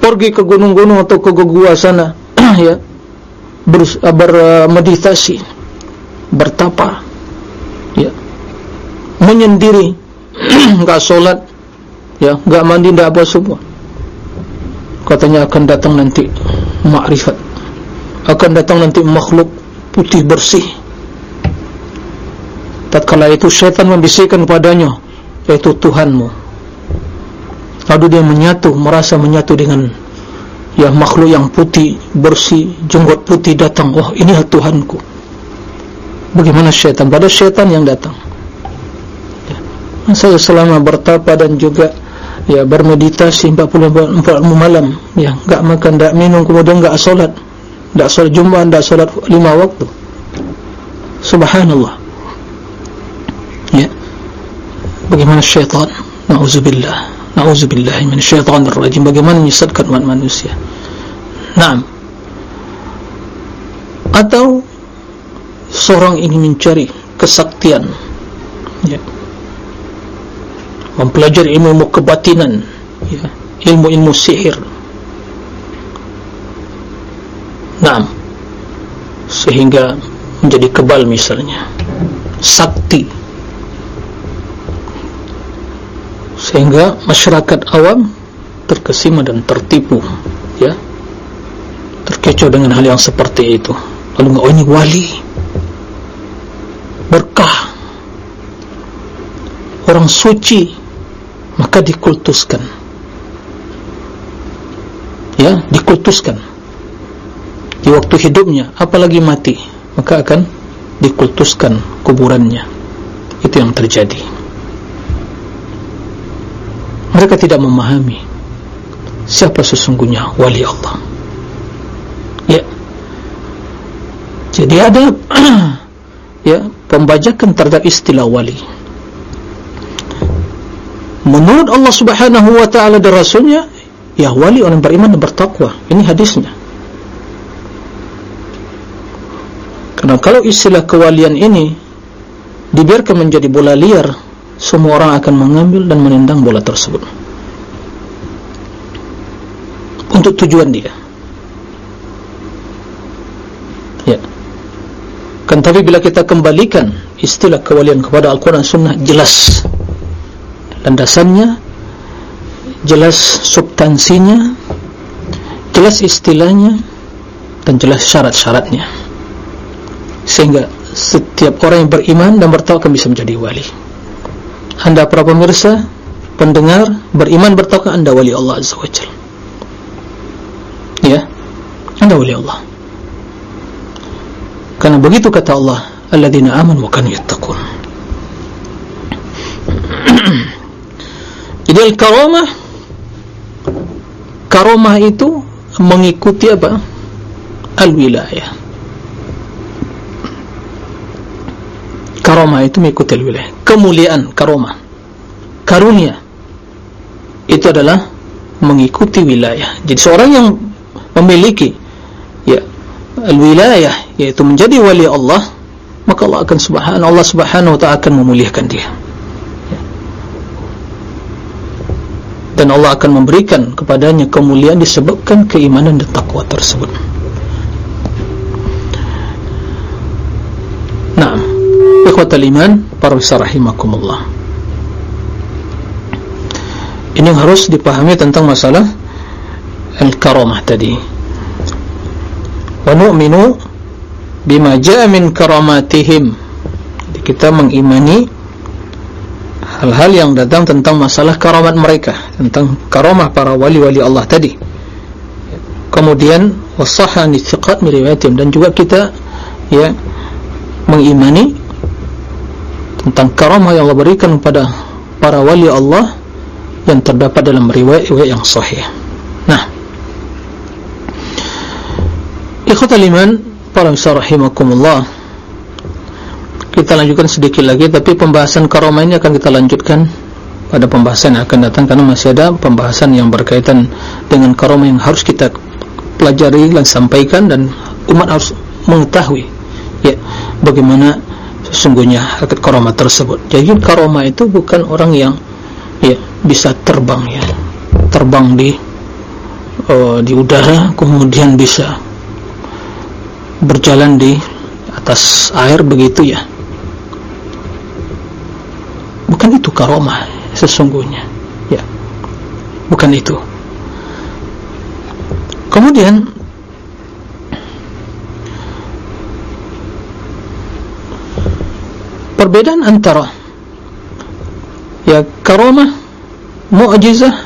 Pergi ke gunung-gunung atau ke gua sana ya. Bermeditasi. Bertapa. Ya. Menyendiri. Enggak sholat. Ya. Mandi enggak apa semua katanya akan datang nanti makrifat. Akan datang nanti makhluk putih bersih. Tatkala itu syaitan membisikkan padanya yaitu Tuhanmu. Lalu dia menyatu merasa menyatu dengan ya makhluk yang putih bersih jenggot putih datang. Wah ini Tuhanku. Bagaimana syaitan? Pada syaitan yang datang. Ya. saya selama bertapa dan juga ya bermeditasi 40 malam. Ya enggak makan enggak minum kemudian enggak salat enggak salat Jumat enggak salat lima waktu. Subhanallah. Ya. Bagaimana syaitan? Na'udzubillah na'udzubillah min syaitanir rajim bagaimana menyesatkan manusia? Na'am. Atau seorang ingin mencari kesaktian. Ya mempelajari ilmu kebatinan ya ilmu-ilmu sihir. Nah sehingga menjadi kebal misalnya. Sakti. Sehingga masyarakat awam terkesima dan tertipu ya. Terkecoh dengan hal yang seperti itu. Lalu oh ini wali. Berkah. Orang suci maka dikultuskan. Ya dikultuskan. Di waktu hidupnya apalagi mati maka akan dikultuskan kuburannya. Itu yang terjadi. Mereka tidak memahami siapa sesungguhnya wali Allah. Ya. Jadi ada ya pembajakan terhadap istilah wali menurut Allah subhanahu wa ta'ala dan rasulnya ya wali orang beriman dan bertakwa. Ini hadisnya. Karena kalau istilah kewalian ini dibiarkan menjadi bola liar semua orang akan mengambil dan menendang bola tersebut. Untuk tujuan dia. Ya. Kan tapi bila kita kembalikan istilah kewalian kepada Al-Quran Sunnah jelas landasannya jelas substansinya jelas istilahnya dan jelas syarat-syaratnya. Sehingga setiap orang yang beriman dan bertawakal bisa menjadi wali. Anda para pemirsa pendengar beriman bertawakal anda wali Allah Azza wa Jal ya anda wali Allah. Karena begitu kata Allah alladzina amanu wa kanu yattaqun Jadi al-karamah Karamah itu Mengikuti apa? Al-wilayah. Karamah itu mengikuti al-wilayah. Kemuliaan karamah Karunia. Itu adalah Mengikuti wilayah. Jadi seorang yang memiliki Ya Al-wilayah Yaitu menjadi wali Allah Maka Allah akan subhanahu Allah subhanahu wa ta'ala akan memuliakan dia dan Allah akan memberikan kepadanya kemuliaan disebabkan keimanan dan takwa tersebut. Nah, ikhwatal iman, para rahimakumullah. Ini harus dipahami tentang masalah al-karamah tadi. Wa nu'minu bima ja'a min karamatihim. Kita mengimani hal-hal yang datang tentang masalah karamat mereka tentang karamah para wali-wali Allah tadi. Kemudian wasahan istiqat miriwatim dan juga kita ya mengimani tentang karamah yang Allah berikan kepada para wali Allah yang terdapat dalam riwayat-riwayat yang sahih. Nah. Ikhwatal iman para rahimakumullah kita lanjutkan sedikit lagi tapi pembahasan karomah ini akan kita lanjutkan pada pembahasan yang akan datang karena masih ada pembahasan yang berkaitan dengan karomah yang harus kita pelajari dan sampaikan dan umat harus mengetahui ya bagaimana sesungguhnya karomah tersebut. Jadi karomah itu bukan orang yang ya bisa terbang ya terbang di uh, di udara kemudian bisa berjalan di atas air begitu ya. Bukan itu karomah sesungguhnya. Ya. Bukan itu. Kemudian perbedaan antara ya karomah mu'jizah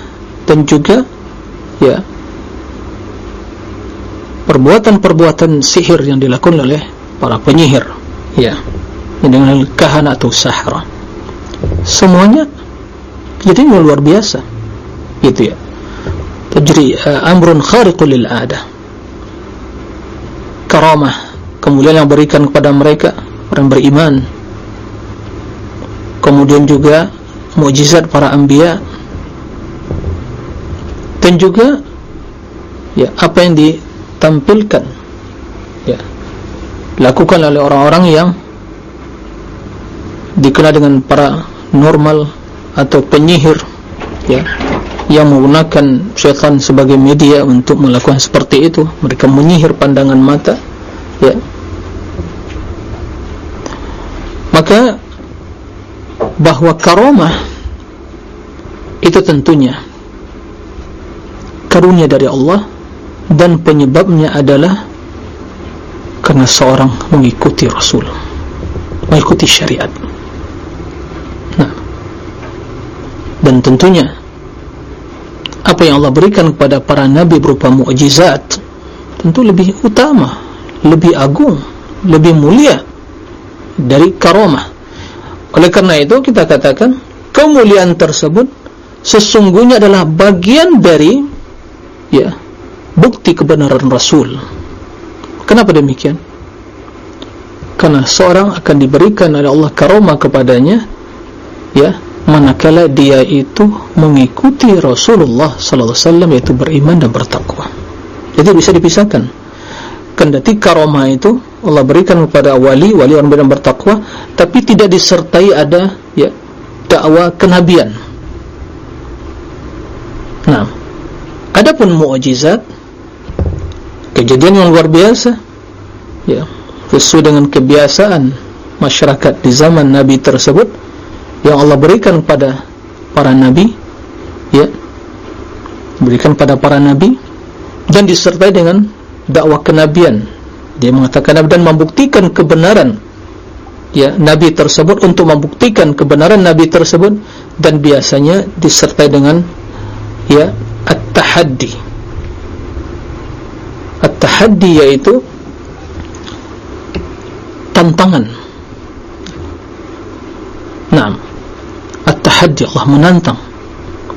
dan juga ya perbuatan-perbuatan sihir yang dilakukan oleh para penyihir. Ya. Dengan kahana atau sahara semuanya jadi luar biasa. Gitu ya. Tajri uh, amrun khariqul lil ada karamah kemudian yang berikan kepada mereka. Orang beriman. Kemudian juga mukjizat para anbiya. Dan juga ya apa yang ditampilkan ya lakukan oleh orang-orang yang dikenal dengan para normal atau penyihir ya yang menggunakan syaitan sebagai media untuk melakukan seperti itu. Mereka menyihir pandangan mata ya. Maka bahawa karomah itu tentunya karunia dari Allah dan penyebabnya adalah karena seorang mengikuti Rasul mengikuti syariat. Nah. Dan tentunya apa yang Allah berikan kepada para nabi berupa mukjizat tentu lebih utama lebih agung lebih mulia dari karomah. Oleh karena itu kita katakan kemuliaan tersebut sesungguhnya adalah bagian dari ya bukti kebenaran Rasul kenapa demikian karena seorang akan diberikan oleh Allah karomah kepadanya ya manakala dia itu mengikuti Rasulullah sallallahu alaihi wasallam yaitu beriman dan bertakwa. Jadi bisa dipisahkan. Kendati karomah itu Allah berikan kepada wali, wali orang beriman bertakwa, tapi tidak disertai ada ya dakwah kenabian. Nah, adapun mukjizat kejadian yang luar biasa ya sesuai dengan kebiasaan masyarakat di zaman Nabi tersebut yang Allah berikan pada para nabi ya berikan pada para nabi dan disertai dengan dakwah kenabian. Dia mengatakan dan membuktikan kebenaran ya nabi tersebut untuk membuktikan kebenaran nabi tersebut dan biasanya disertai dengan ya at-tahaddi at-tahaddi yaitu tantangan. Nah at-tahaddi Allah menantang.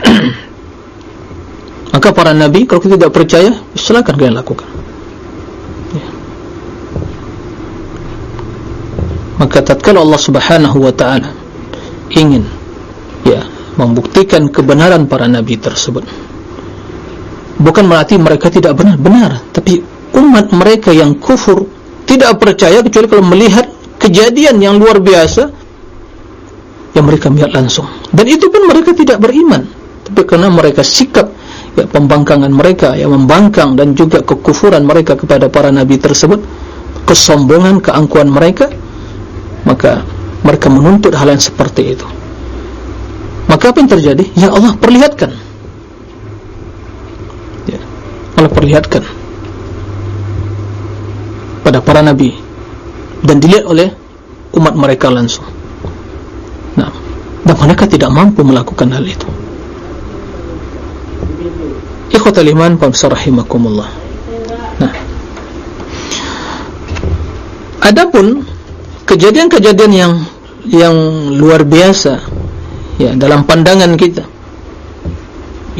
Maka para nabi kalau kita tidak percaya silakan kalian lakukan. Ya. maka tatkala Allah subhanahu wa ta'ala ingin ya membuktikan kebenaran para nabi tersebut bukan berarti mereka tidak benar. Benar tapi umat mereka yang kufur tidak percaya kecuali kalau melihat kejadian yang luar biasa yang mereka melihat langsung. Dan itu pun mereka tidak beriman. Tapi karena mereka sikap ya, pembangkangan mereka yang membangkang dan juga kekufuran mereka kepada para nabi tersebut kesombongan, keangkuhan mereka maka mereka menuntut hal yang seperti itu. Maka apa yang terjadi? yang Allah perlihatkan. Ya, Allah perlihatkan pada para nabi dan dilihat oleh umat mereka langsung Nah, dan mereka tidak mampu melakukan hal itu. Ikhwatal iman, pemirsa rahimakumullah. Nah, adapun kejadian-kejadian yang yang luar biasa ya dalam pandangan kita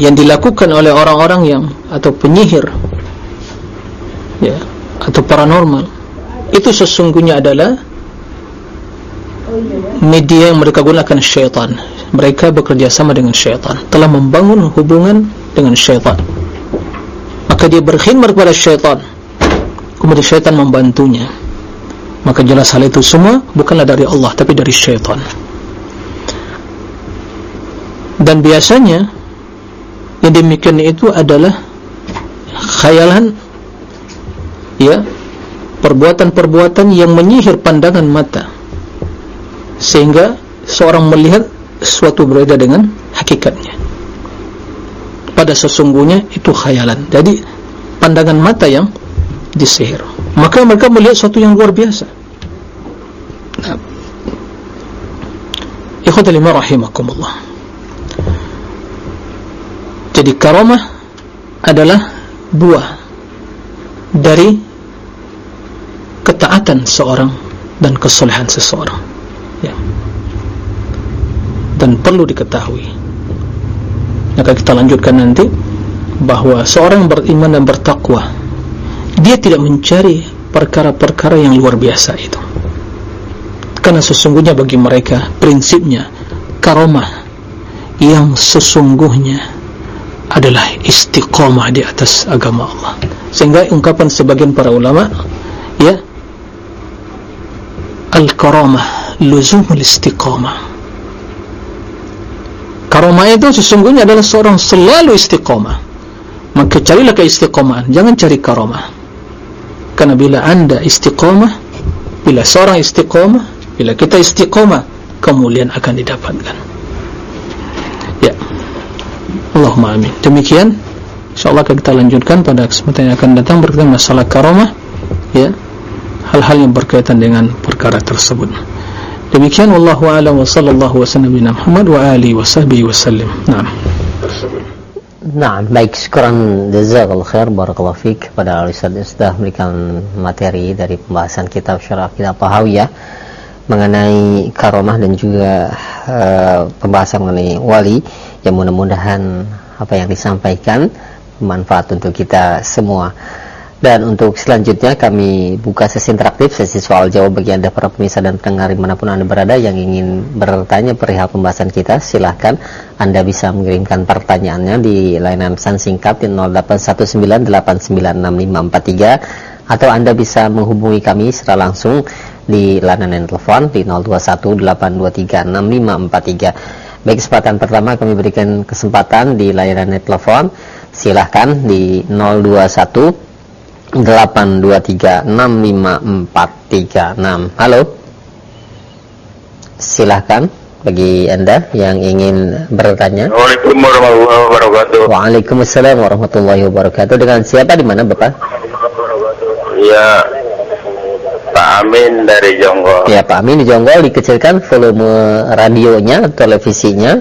yang dilakukan oleh orang-orang yang atau penyihir ya atau paranormal. Itu sesungguhnya adalah media yang mereka gunakan syaitan. Mereka bekerja sama dengan syaitan. Telah membangun hubungan dengan syaitan. Maka dia berkhidmat kepada syaitan. Kemudian syaitan membantunya. Maka jelas hal itu semua bukanlah dari Allah tapi dari syaitan. Dan biasanya yang demikian itu adalah khayalan ya? Perbuatan-perbuatan yang menyihir pandangan mata. Sehingga seorang melihat sesuatu berbeda dengan hakikatnya. Pada sesungguhnya itu khayalan. Jadi pandangan mata yang disihir. Maka mereka melihat sesuatu yang luar biasa. Nah. ikhwatalima rahimakumullah. Jadi karamah adalah buah dari ketaatan seorang dan kesolehan seseorang. Ya. dan perlu diketahui. Akan kita lanjutkan nanti bahawa seorang beriman dan bertakwa dia tidak mencari perkara-perkara yang luar biasa itu. Karena sesungguhnya bagi mereka prinsipnya karomah yang sesungguhnya adalah istiqamah di atas agama Allah. Sehingga ungkapan sebagian para ulama ya al-karamah luzumul istiqamah karamah itu sesungguhnya adalah seorang selalu istiqamah. Maka carilah keistiqamahan jangan cari karamah karena bila anda istiqamah bila seorang istiqamah bila kita istiqamah kemuliaan akan didapatkan. Ya. Allahumma amin. Demikian insyaAllah kita lanjutkan pada kesempatan yang akan datang berkaitan masalah karamah ya hal-hal yang berkaitan dengan perkara tersebut. Demikian wallahu a'lam wa sallallahu wasallam bin Muhammad wa alihi wa sahbihi wasallim na'am. Nah, baik. Syukuran jazakallahu khair barakallahu fik kepada Ustaz sudah memberikan materi dari pembahasan kitab Syarah Kitab Tahawiyah mengenai karomah dan juga uh, pembahasan mengenai wali yang mudah-mudahan apa yang disampaikan bermanfaat untuk kita semua. Dan untuk selanjutnya kami buka sesi interaktif, sesi soal jawab bagi anda para pemirsa dan pendengar dimanapun anda berada yang ingin bertanya perihal pembahasan kita, silahkan anda bisa mengirimkan pertanyaannya di layanan pesan singkat di 0819896543 atau anda bisa menghubungi kami secara langsung di layanan telepon di 0218236543. Baik kesempatan pertama kami berikan kesempatan di layanan telepon silahkan di 021 8236543 halo? Silahkan bagi anda yang ingin bertanya. Waalaikumsalam warahmatullahi wabarakatuh. Waalaikumsalam warahmatullahi wabarakatuh. Dengan siapa di mana Bapak? Ya Pak Amin dari Jonggol Ya Pak Amin di Jonggol dikecilkan volume radionya televisinya.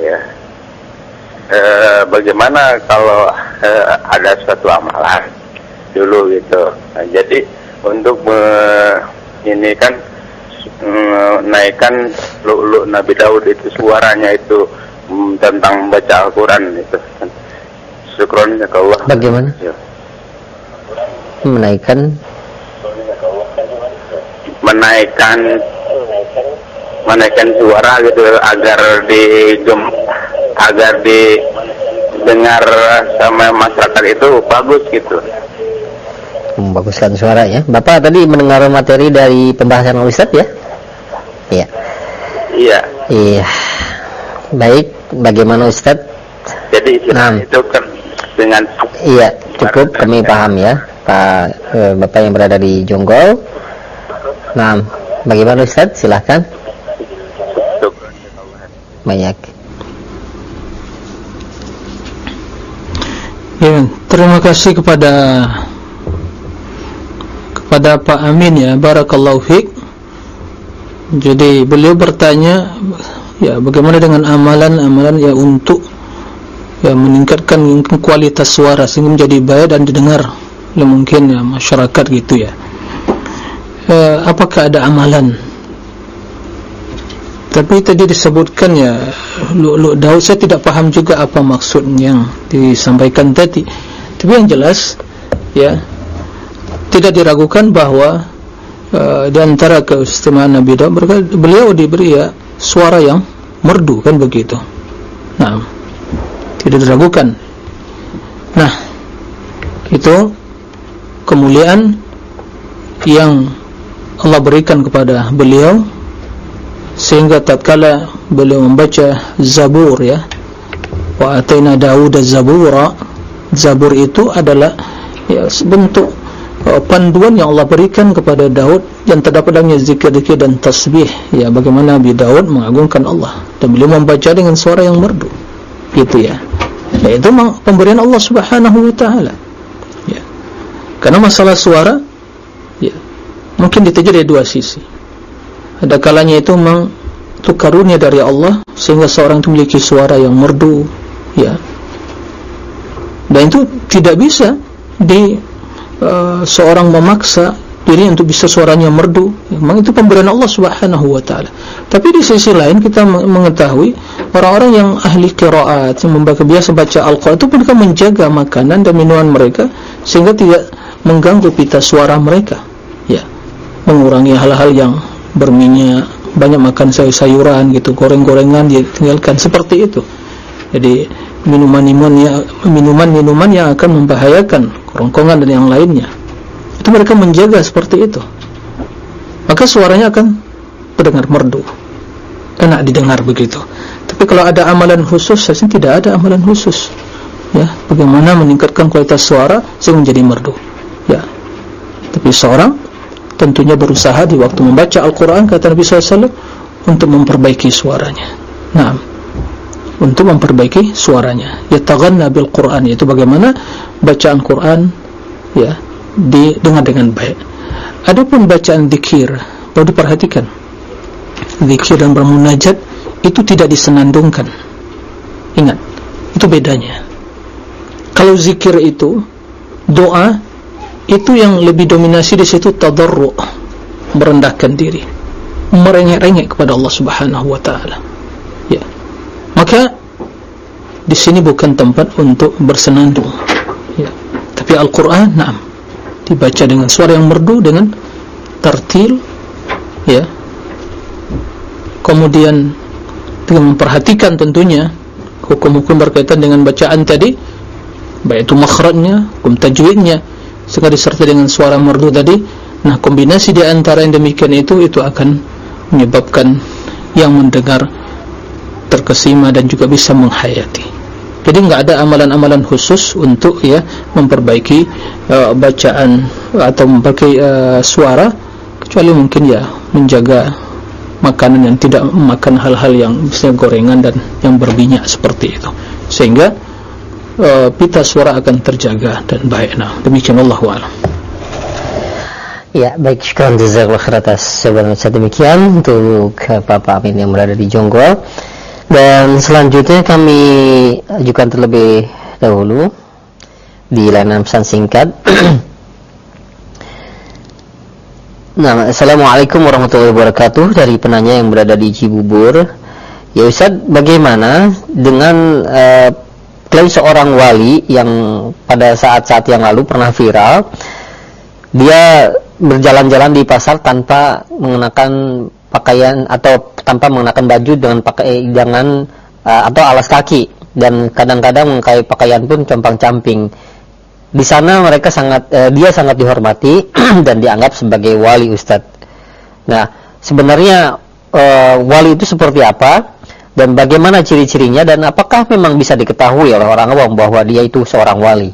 Ya. E, Bagaimana kalau e, ada suatu amalan dulu gitu. Nah, jadi untuk me, ini kan menaikkan lu Nabi Daud itu suaranya itu mm, tentang baca Al-Quran itu. Syukron ya Allah. Bagaimana? Ya. Menaikkan menaikkan menaikkan suara gitu agar di agar didengar sama masyarakat itu bagus gitu membaguskan suara ya. Bapak tadi mendengar materi dari pembahasan Ustaz ya? Iya. Iya. Iya. Baik, bagaimana Ustaz? Jadi nah. itu kan dengan Iya, cukup kami paham ya. Pak eh, Bapak yang berada di Jonggol. Nah, bagaimana Ustaz? Silahkan. Banyak. Ya, terima kasih kepada kepada Pak Amin ya barakallahu fiik jadi beliau bertanya ya bagaimana dengan amalan-amalan ya untuk ya meningkatkan kualitas suara sehingga menjadi baik dan didengar oleh mungkin ya masyarakat gitu ya. E, apakah ada amalan? Tapi tadi disebutkan ya lu, lu, Daud saya tidak paham juga apa maksud yang disampaikan tadi. Tapi yang jelas ya tidak diragukan bahawa uh, di antara keistimewaan Nabi Daud beliau diberi ya suara yang merdu kan begitu. Nah, tidak diragukan. Nah, itu kemuliaan yang Allah berikan kepada beliau sehingga tatkala beliau membaca Zabur ya wa ataina Daud az-Zabura Zabur itu adalah ya bentuk panduan yang Allah berikan kepada Daud yang terdapat dalamnya zikir-zikir dan tasbih. Ya bagaimana Nabi Daud mengagungkan Allah dan beliau membaca dengan suara yang merdu. Gitu ya. Ya itu pemberian Allah subhanahu wa ta'ala. Ya. Karena masalah suara ya mungkin dituju dari dua sisi. Ada kalanya itu memang itu karunia dari Allah sehingga seorang itu memiliki suara yang merdu ya. Dan itu tidak bisa di Uh, seorang memaksa diri untuk bisa suaranya merdu. Memang itu pemberian Allah subhanahu wa ta'ala. Tapi di sisi lain kita mengetahui orang-orang yang ahli kiraat yang membaca, biasa baca Al-Quran itu mereka menjaga makanan dan minuman mereka sehingga tidak mengganggu pita suara mereka. Ya mengurangi hal-hal yang berminyak banyak makan sayur-sayuran gitu goreng-gorengan ditinggalkan. Seperti itu. Jadi minuman-minuman yang minuman-minuman yang akan membahayakan kerongkongan dan yang lainnya. Itu mereka menjaga seperti itu. Maka suaranya akan terdengar merdu. Enak didengar begitu. Tapi kalau ada amalan khusus saya tidak ada amalan khusus. Ya bagaimana meningkatkan kualitas suara sehingga menjadi merdu. Ya. Tapi seorang tentunya berusaha di waktu membaca Al-Quran kata Nabi SAW untuk memperbaiki suaranya. Nah untuk memperbaiki suaranya. Ya taghanna bil Quran yaitu bagaimana bacaan Quran ya didengar dengan baik. Adapun bacaan zikir perlu diperhatikan. Zikir dan bermunajat itu tidak disenandungkan. Ingat itu bedanya. Kalau zikir itu doa itu yang lebih dominasi di situ tadarru merendahkan diri. Merengek-rengek kepada Allah Subhanahu wa taala. Ya maka di sini bukan tempat untuk bersenandung. Ya. Tapi Al-Qur'an na'am dibaca dengan suara yang merdu dengan tertil ya. Kemudian dengan memperhatikan tentunya hukum-hukum berkaitan dengan bacaan tadi baik itu makhrajnya hukum tajwidnya sekali disertai dengan suara merdu tadi nah kombinasi di antara yang demikian itu itu akan menyebabkan yang mendengar terkesima dan juga bisa menghayati. Jadi enggak ada amalan-amalan khusus untuk ya memperbaiki uh, bacaan atau memperbaiki uh, suara kecuali mungkin ya menjaga makanan yang tidak makan hal-hal yang misalnya gorengan dan yang berminyak seperti itu. Sehingga uh, pita suara akan terjaga dan baik. Nah demikian Allah wa'ala Ya, baik syukur jazakallahu khair atas sebenarnya demikian untuk Bapak Amin yang berada di Jonggol. Dan selanjutnya kami ajukan terlebih dahulu di layanan pesan singkat Nah, Assalamualaikum warahmatullahi wabarakatuh dari penanya yang berada di Cibubur. Ya Ustaz, bagaimana dengan uh, klaim seorang wali yang pada saat-saat yang lalu pernah viral, dia berjalan-jalan di pasar tanpa mengenakan pakaian atau tanpa mengenakan baju dengan pakai dengan uh, atau alas kaki dan kadang-kadang memakai pakaian pun compang-camping di sana mereka sangat eh, dia sangat dihormati dan dianggap sebagai wali ustadz. Nah, sebenarnya eh, wali itu seperti apa dan bagaimana ciri-cirinya dan apakah memang bisa diketahui oleh orang awam bahwa dia itu seorang wali?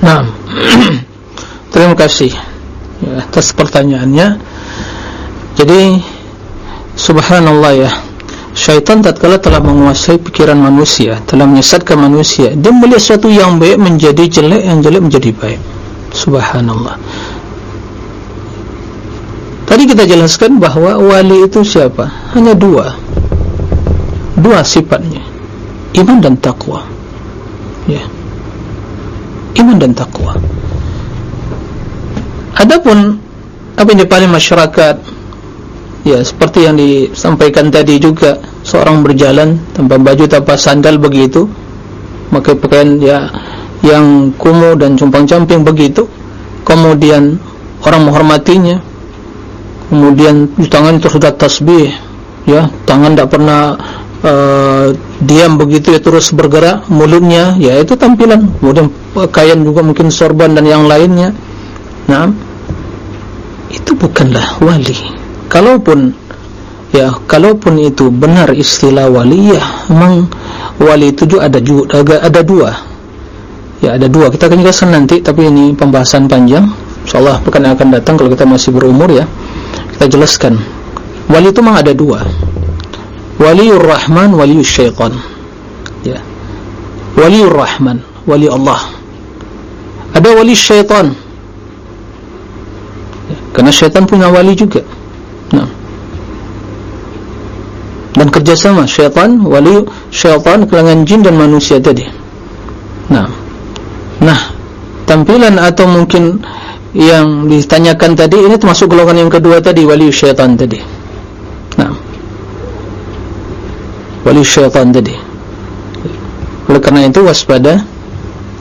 Nah, terima kasih ya, atas pertanyaannya. Jadi, subhanallah ya syaitan tatkala telah menguasai pikiran manusia telah menyesatkan manusia dia melihat sesuatu yang baik menjadi jelek yang jelek menjadi baik. Subhanallah. Tadi kita jelaskan bahawa wali itu siapa? Hanya dua. Dua sifatnya. Iman dan takwa iman dan takwa adapun apa yang dipaling masyarakat ya seperti yang disampaikan tadi juga seorang berjalan tanpa baju tanpa sandal begitu maka pakaian ya yang kumuh dan compang-camping begitu kemudian orang menghormatinya kemudian di tangan itu sudah tasbih ya tangan tidak pernah uh, diam begitu ya terus bergerak mulutnya ya itu tampilan. Kemudian pakaian juga mungkin sorban dan yang lainnya. Nah itu bukanlah wali. Kalaupun ya kalaupun itu benar istilah wali ya memang wali itu juga ada juga ada dua. Ya ada dua. Kita akan jelaskan nanti tapi ini pembahasan panjang. Insyaallah pekan yang akan datang kalau kita masih berumur ya kita jelaskan. Wali itu memang ada dua waliur rahman walius syaitan ya waliur rahman wali Allah ada wali syaitan ya, karena syaitan punya wali juga Nah. Dan kerjasama syaitan, wali syaitan, kelangan jin dan manusia tadi. Nah. Nah, tampilan atau mungkin yang ditanyakan tadi ini termasuk golongan yang kedua tadi wali syaitan tadi. Nah. Wali syaitan tadi. Oleh karena itu waspada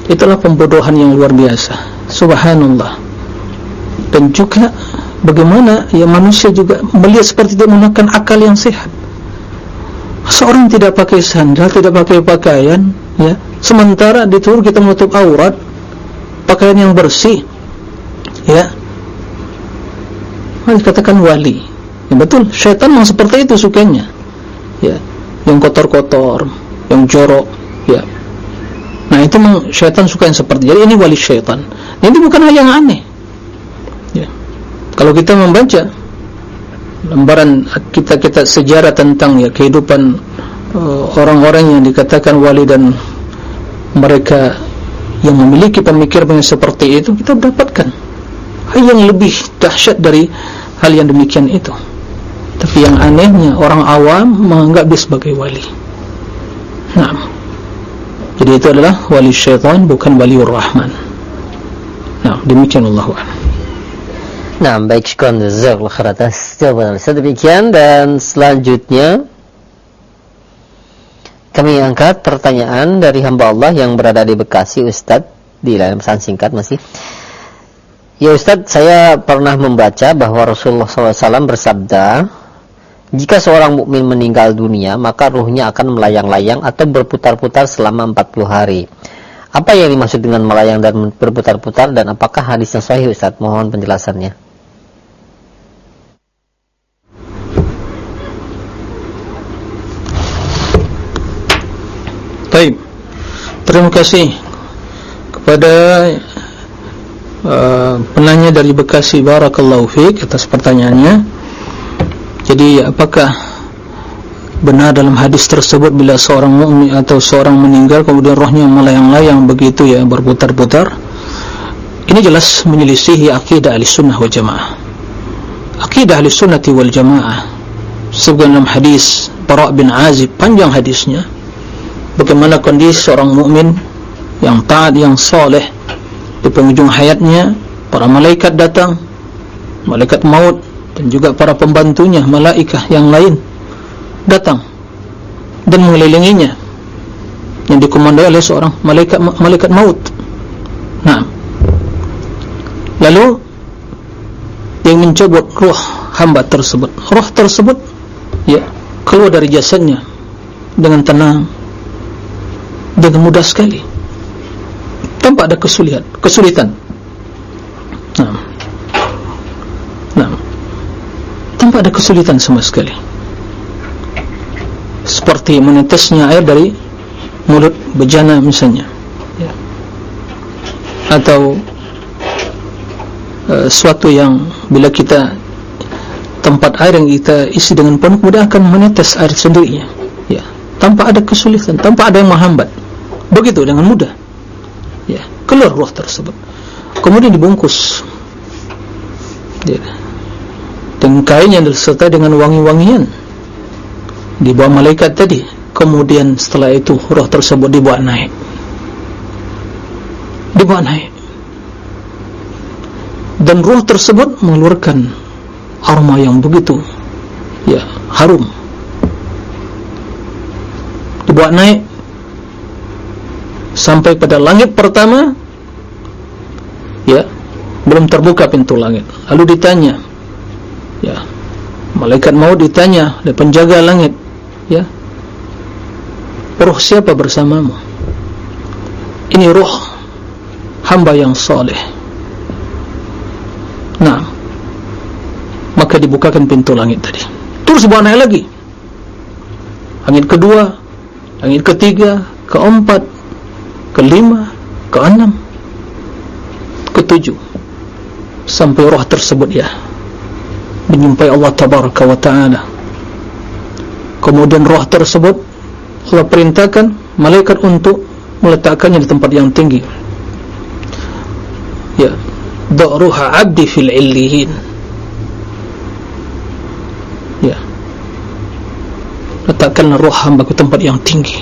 itulah pembodohan yang luar biasa. Subhanallah. Dan juga bagaimana ya manusia juga melihat seperti itu menggunakan akal yang sehat seorang tidak pakai sandal tidak pakai pakaian ya sementara dituruh kita menutup aurat pakaian yang bersih ya maka katakan wali ya betul syaitan memang seperti itu sukanya ya yang kotor-kotor yang jorok ya. Nah itu syaitan suka yang seperti. Jadi ini wali syaitan. Ini bukan hal yang aneh. Ya. Kalau kita membaca lembaran kita kita sejarah tentang ya kehidupan uh, orang-orang uh, yang dikatakan wali dan mereka yang memiliki pemikiran seperti itu kita dapatkan hal yang lebih dahsyat dari hal yang demikian itu tapi yang anehnya orang awam menganggap dia sebagai wali. Nah jadi itu adalah wali syaitan bukan wali rahman. Nah demikian Allah Nah, baik sekali. Jazakallah khair atas jawaban. Sedemikian dan selanjutnya kami angkat pertanyaan dari hamba Allah yang berada di Bekasi Ustaz. Di dalam pesan singkat masih. Ya Ustaz, saya pernah membaca bahwa Rasulullah SAW bersabda, jika seorang mukmin meninggal dunia, maka ruhnya akan melayang-layang atau berputar-putar selama 40 hari. Apa yang dimaksud dengan melayang dan berputar-putar dan apakah hadisnya sahih Ustaz? Mohon penjelasannya. Baik. Terima kasih kepada Uh, penanya dari Bekasi Barakallahu Fik atas pertanyaannya jadi apakah benar dalam hadis tersebut bila seorang mu'min atau seorang meninggal kemudian rohnya melayang-layang begitu ya berputar-putar? Ini jelas menyelisihi akidah ahli sunnah wal jamaah. Akidah ahli sunnati wal jamaah sebagaimana dalam hadis Bara' bin Azib panjang hadisnya. Bagaimana kondisi seorang mukmin yang taat yang soleh di penghujung hayatnya para malaikat datang malaikat maut dan juga para pembantunya malaikat yang lain datang dan mengelilinginya yang dikomandoi oleh seorang malaikat malaikat maut. Nah lalu yang mencabut roh hamba tersebut. Roh tersebut ya keluar dari jasadnya dengan tenang dengan mudah sekali. Tanpa ada kesulitan kesulitan nah. nah tanpa ada kesulitan sama sekali. Seperti menetesnya air dari mulut bejana misalnya. Ya. atau uh, suatu yang bila kita tempat air yang kita isi dengan penuh kemudian akan menetes air sendirinya ya. Tanpa ada kesulitan tanpa ada yang menghambat. Begitu dengan mudah. Keluar roh tersebut. Kemudian dibungkus. Ya. Dengan kain yang disertai dengan wangi-wangian. Dibawa malaikat tadi. Kemudian setelah itu roh tersebut dibawa naik. Dibawa naik. Dan roh tersebut mengeluarkan aroma yang begitu. Ya harum. Dibawa naik sampai pada langit pertama. Ya belum terbuka pintu langit. Lalu ditanya ya malaikat mau ditanya oleh penjaga langit. Ya. Roh siapa bersamamu? Ini roh hamba yang soleh nah maka dibukakan pintu langit tadi. Terus bawa naik lagi. Langit kedua langit ketiga keempat kelima, keenam, ketujuh. Sampai roh tersebut ya menyumpai Allah Tabaraka wa Ta'ala. Kemudian roh tersebut Allah perintahkan malaikat untuk meletakkannya di tempat yang tinggi. Ya da'ruha abdi fil illihin ya letakkanlah roh hamba ke tempat yang tinggi.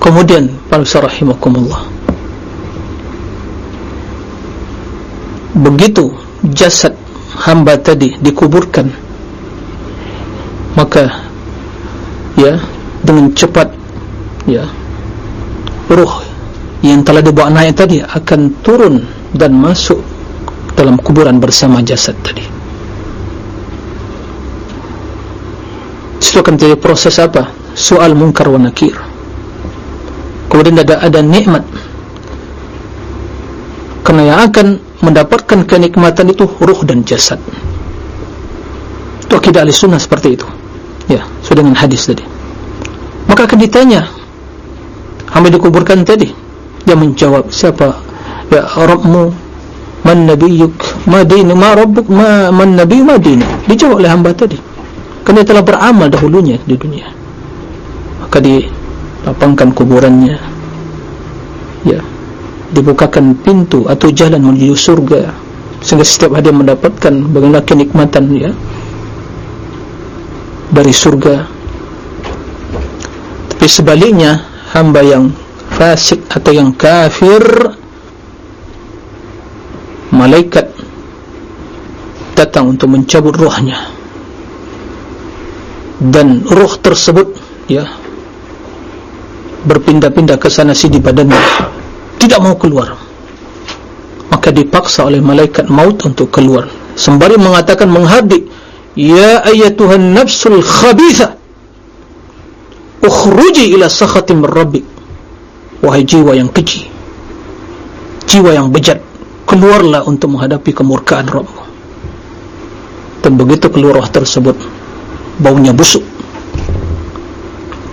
Kemudian para rahimakumullah begitu jasad hamba tadi dikuburkan maka ya dengan cepat ya ruh yang telah dibawa naik tadi akan turun dan masuk dalam kuburan bersama jasad tadi. Itu akan jadi proses apa? Soal mungkar wa nakir. Kemudian ada ada nikmat. Karena yang akan mendapatkan kenikmatan itu ruh dan jasad. Itu akidah ahli sunnah seperti itu. Ya sudah dengan hadis tadi. Maka akan ditanya hamba dikuburkan tadi dia menjawab siapa? Ya Rabbmu man nabiyuk ma dinu ma rabbuk ma man nabiy ma dinu. Dijawab oleh hamba tadi. Kerana telah beramal dahulunya di dunia. Maka dilapangkan kuburannya ya dibukakan pintu atau jalan menuju surga sehingga setiap hari mendapatkan bagaimana kenikmatan ya dari surga. Tapi sebaliknya hamba yang fasik atau yang kafir malaikat datang untuk mencabut rohnya. Dan roh tersebut ya berpindah-pindah ke sana sini badannya tidak mau keluar. Maka dipaksa oleh malaikat maut untuk keluar. Sembari mengatakan menghardik ya ayatuhan nafsul khabitha ukhruji ila sakhatim rabbik. Wahai jiwa yang keji jiwa yang bejat keluarlah untuk menghadapi kemurkaan Rabbmu. Dan begitu keluar roh tersebut baunya busuk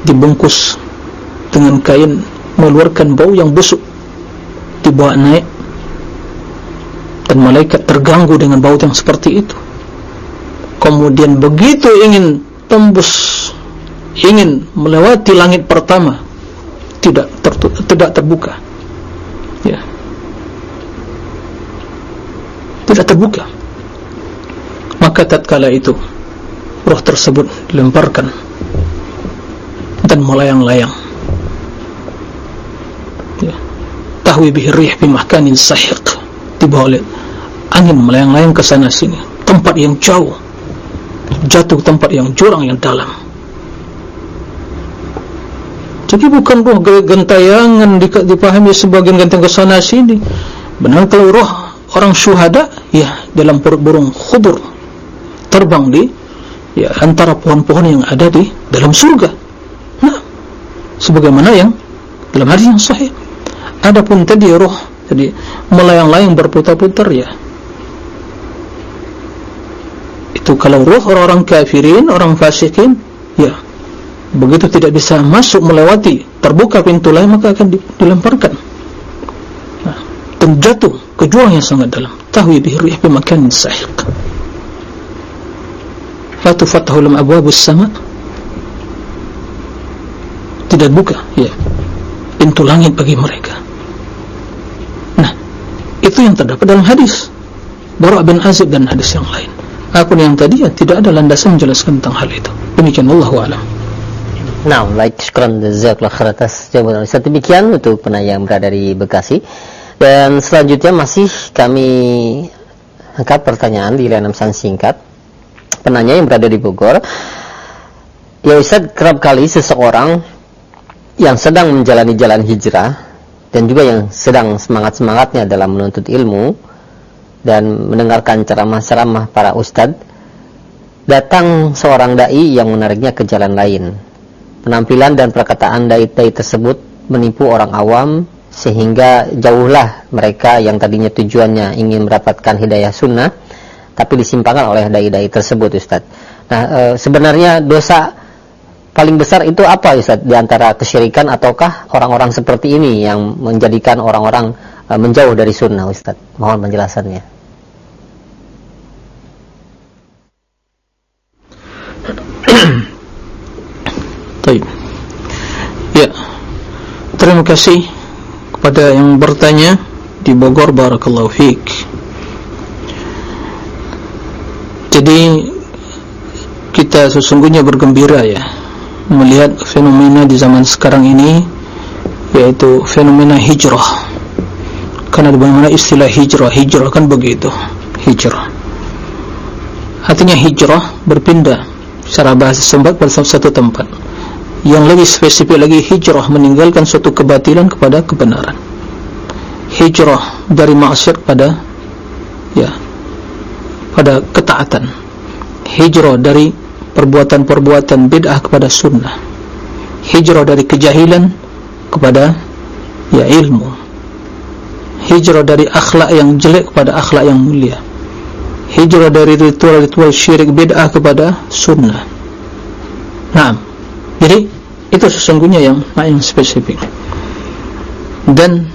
dibungkus dengan kain mengeluarkan bau yang busuk dibawa naik dan malaikat terganggu dengan bau yang seperti itu. Kemudian begitu ingin tembus ingin melewati langit pertama tidak tidak terbuka. Ya. Tidak terbuka. Maka tatkala itu roh tersebut dilemparkan dan melayang-layang ya. Tahwi bihi rih bimahkanin sahiq. Dibawa oleh angin melayang-layang ke sana sini. Tempat yang jauh. Jatuh tempat yang jurang yang dalam. Jadi bukan roh gentayangan dipahami sebagian genteng ke sana sini. Benar kalau roh orang syuhada ya dalam perut burung khubur terbang di ya antara pohon-pohon yang ada di dalam surga. Nah, sebagaimana yang dalam hadis yang sahih. Adapun tadi roh jadi melayang-layang berputar-putar ya. Itu kalau roh orang-orang kafirin, orang fasikin, ya. Begitu tidak bisa masuk melewati terbuka pintu lain maka akan dilemparkan. Nah, dan jatuh ke jurang yang sangat dalam. Tahwi bihi rih bimakan sahiq la tufattahu lam abwabus sama tidak buka ya pintu langit bagi mereka itu yang terdapat dalam hadis. Bara' bin Azib dan hadis yang lain. Akun yang tadi ya tidak ada landasan menjelaskan tentang hal itu. Demikian Allah wa'alam Nah, like syukran jazakallahu khair atas jawaban Ustaz. Demikian untuk penanya yang berada di Bekasi. Dan selanjutnya masih kami angkat pertanyaan di pesan singkat. Penanya yang berada di Bogor. Ya Ustaz kerap kali seseorang yang sedang menjalani jalan hijrah dan juga yang sedang semangat-semangatnya dalam menuntut ilmu dan mendengarkan ceramah-ceramah para ustadz datang seorang dai yang menariknya ke jalan lain penampilan dan perkataan dai-dai tersebut menipu orang awam sehingga jauhlah mereka yang tadinya tujuannya ingin mendapatkan hidayah sunnah tapi disimpangkan oleh dai-dai tersebut Ustaz. Nah, e, sebenarnya dosa paling besar itu apa Ustaz di antara kesyirikan ataukah orang-orang seperti ini yang menjadikan orang-orang e, menjauh dari sunnah Ustaz? Mohon penjelasannya. Baik. Ya. Terima kasih kepada yang bertanya di Bogor barakallahu fiik. Jadi kita sesungguhnya bergembira ya melihat fenomena di zaman sekarang ini yaitu fenomena hijrah. Karena bagaimana istilah hijrah, hijrah kan begitu, hijrah. Artinya hijrah berpindah secara bahasa sempat pada satu tempat. Yang lebih spesifik lagi hijrah meninggalkan suatu kebatilan kepada kebenaran. Hijrah dari maksiat pada ya pada ketaatan hijrah dari perbuatan-perbuatan bid'ah kepada sunnah. Hijrah dari kejahilan kepada ya ilmu. Hijrah dari akhlak yang jelek kepada akhlak yang mulia. Hijrah dari ritual-ritual syirik bid'ah kepada sunnah. Nah jadi itu sesungguhnya yang yang spesifik. Dan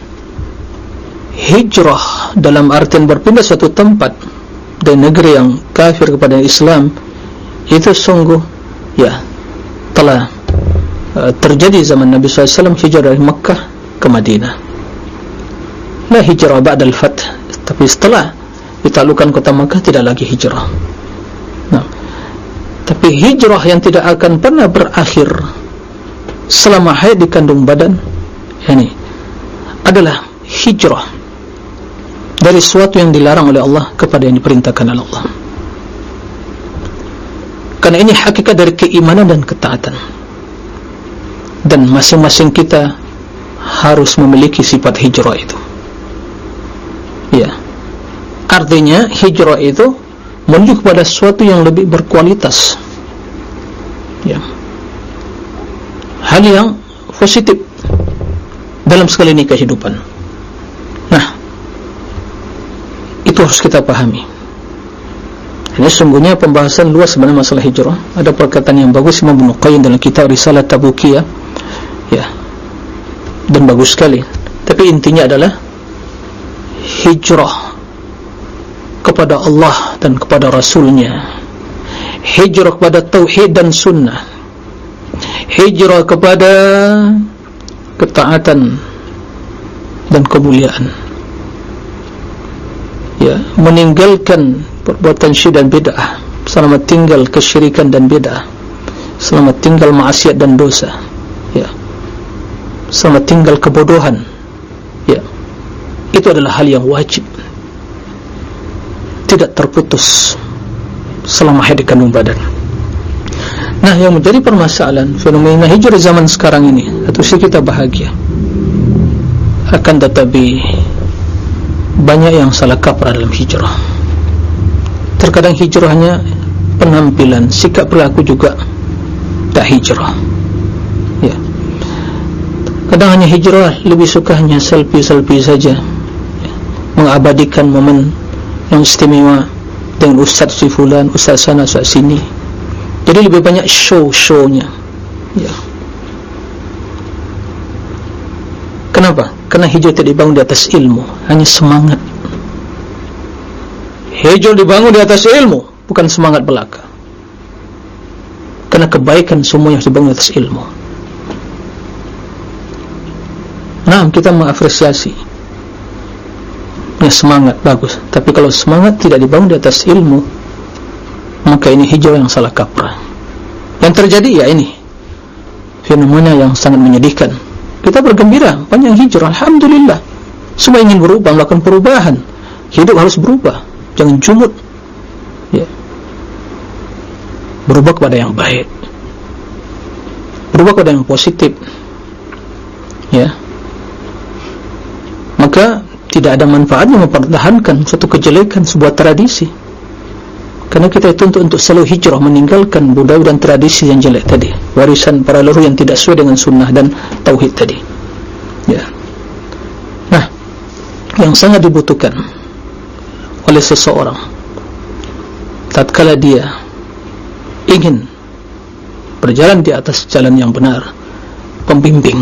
hijrah dalam artian berpindah suatu tempat dari negeri yang kafir kepada Islam itu sungguh ya telah uh, terjadi zaman Nabi SAW hijrah dari Makkah ke Madinah. La hijrah ba'da al-fath. Tapi setelah ditaklukkan kota Makkah tidak lagi hijrah. Nah, tapi hijrah yang tidak akan pernah berakhir selama hayat di kandung badan ini adalah hijrah dari sesuatu yang dilarang oleh Allah kepada yang diperintahkan oleh Allah karena ini hakikat dari keimanan dan ketaatan. Dan masing-masing kita harus memiliki sifat hijrah itu. Ya. Artinya hijrah itu menuju kepada sesuatu yang lebih berkualitas. Ya. Hal yang positif dalam sekali ini kehidupan. Nah itu harus kita pahami ini sungguhnya pembahasan luas sebenarnya masalah hijrah. Ada perkataan yang bagus Imam Ibn Qayyim dalam kitab Risalah Tabukiyah ya. Dan bagus sekali. Tapi intinya adalah hijrah kepada Allah dan kepada Rasulnya. Hijrah kepada Tauhid dan Sunnah. Hijrah kepada ketaatan dan kemuliaan. Ya. Meninggalkan perbuatan syirik dan bid'ah. Selamat tinggal kesyirikan dan bid'ah. Selamat tinggal maksiat dan dosa. Ya. Selamat tinggal kebodohan. Ya. Itu adalah hal yang wajib. Tidak terputus selama hidup kandung badan. Nah yang menjadi permasalahan fenomena hijrah zaman sekarang ini atau kita bahagia akan tetapi banyak yang salah kaprah dalam hijrah terkadang hijrahnya penampilan. Sikap perilaku juga tak hijrah. Ya. Kadang hanya hijrah lebih suka hanya selfie-selfie saja. Ya. mengabadikan momen yang istimewa dengan ustaz si fulan ustaz sana ustaz sini. Jadi lebih banyak show-shownya. Ya. Kenapa? kerana hijrah tidak dibangun di atas ilmu hanya semangat Hijau dibangun di atas ilmu, bukan semangat belaka. Karena kebaikan semua yang dibangun di atas ilmu. Nah, kita mengapresiasi. Ya, semangat bagus. Tapi kalau semangat tidak dibangun di atas ilmu, maka ini hijau yang salah kaprah. Yang terjadi ya ini fenomena yang sangat menyedihkan. Kita bergembira, banyak hijrah, alhamdulillah. Semua ingin berubah, melakukan perubahan. Hidup harus berubah jangan jumut ya. berubah kepada yang baik. Berubah kepada yang positif. Ya. Maka tidak ada manfaatnya mempertahankan suatu kejelekan sebuah tradisi. Karena kita dituntut untuk selalu hijrah meninggalkan budaya dan tradisi yang jelek tadi. Warisan para leluhur yang tidak sesuai dengan sunnah dan tauhid tadi. Ya. Nah yang sangat dibutuhkan oleh seseorang. Tatkala dia ingin berjalan di atas jalan yang benar pembimbing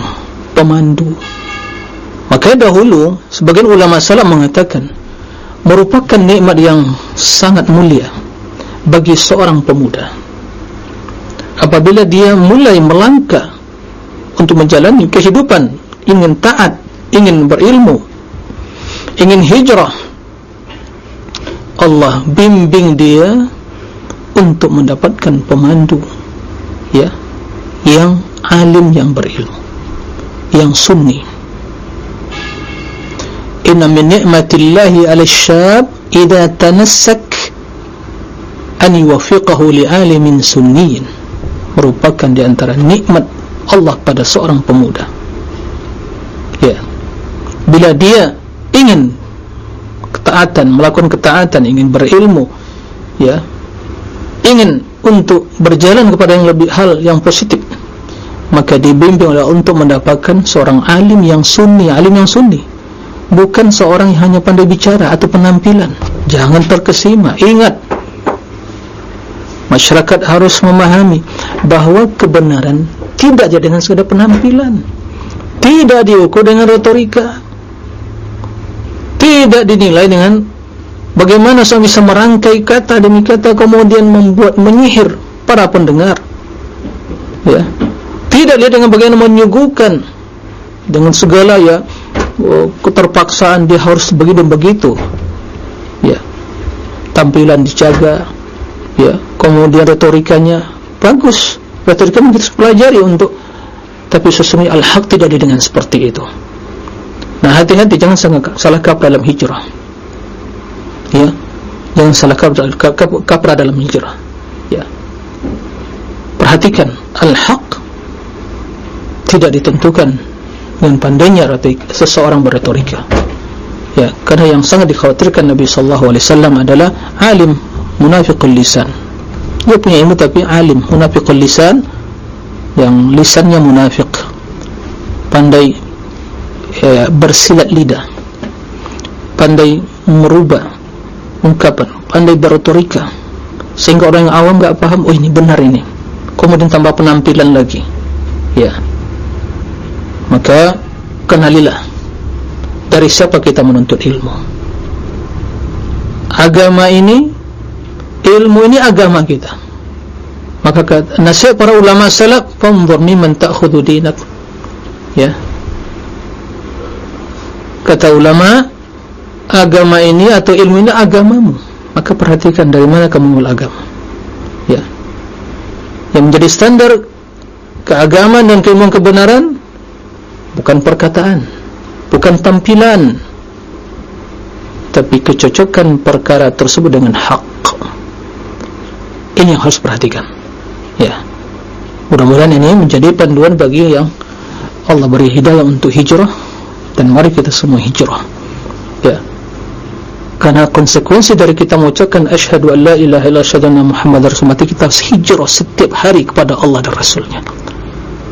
pemandu maka dahulu sebagian ulama salam mengatakan merupakan nikmat yang sangat mulia bagi seorang pemuda. Apabila dia mulai melangkah untuk menjalani kehidupan ingin taat ingin berilmu ingin hijrah Allah bimbing dia untuk mendapatkan pemandu ya yang alim yang berilmu yang sunni. Inna min ni'matillahi 'ala syab idza tanassak an yuwaffiqahu li alimin sunniyin. Merupakan di antara nikmat Allah pada seorang pemuda. Ya. Bila dia ingin ketaatan, melakukan ketaatan, ingin berilmu, ya, ingin untuk berjalan kepada yang lebih hal yang positif, maka dibimbing oleh untuk mendapatkan seorang alim yang sunni alim yang sunni. Bukan seorang yang hanya pandai bicara atau penampilan. Jangan terkesima. Ingat masyarakat harus memahami bahawa kebenaran tidak jadi dengan sekadar penampilan. Tidak diukur dengan retorika tidak dinilai dengan bagaimana seorang bisa merangkai kata demi kata kemudian membuat menyihir para pendengar. Ya. Tidak lihat dengan bagaimana menyuguhkan dengan segala ya oh, keterpaksaan dia harus begitu begitu. Ya. Tampilan dijaga ya. Kemudian retorikanya bagus. Retorika kita pelajari untuk tapi sesungguhnya al-haq tidak ada dengan seperti itu nah hati-hati jangan salah kaprah dalam hijrah. Ya. Jangan salah kaprah dalam hijrah. Ya. Perhatikan al-haq tidak ditentukan dengan pandainya seseorang berretorika ya. Karena yang sangat dikhawatirkan Nabi wasallam adalah alim munafiqul lisan. Dia punya ilmu tapi alim munafiqul lisan yang lisannya munafiq. Pandai ya, bersilat lidah pandai merubah ungkapan pandai berretorika sehingga orang yang awam enggak paham oh ini benar ini. Kemudian tambah penampilan lagi. Ya. Maka kenalilah dari siapa kita menuntut ilmu. Agama ini ilmu ini agama kita. Maka kata, nasihat para ulama salaf fanzur mimman ta'khudhu dinak ya kata ulama agama ini atau ilmu ini agamamu. Maka perhatikan dari mana kamu mengambil agama. Ya. Yang menjadi standar keagamaan dan keilmuan kebenaran bukan perkataan bukan tampilan tapi kecocokan perkara tersebut dengan hak. Ini yang harus perhatikan. Ya. Mudah-mudahan ini menjadi panduan bagi yang Allah beri hidayah untuk hijrah dan mari kita semua hijrah. Ya. Karena konsekuensi dari kita mengucapkan asyhadu an la ilaha illallah asyhadu anna muhammadar rasulullah kita hijrah setiap hari kepada Allah dan Rasulnya.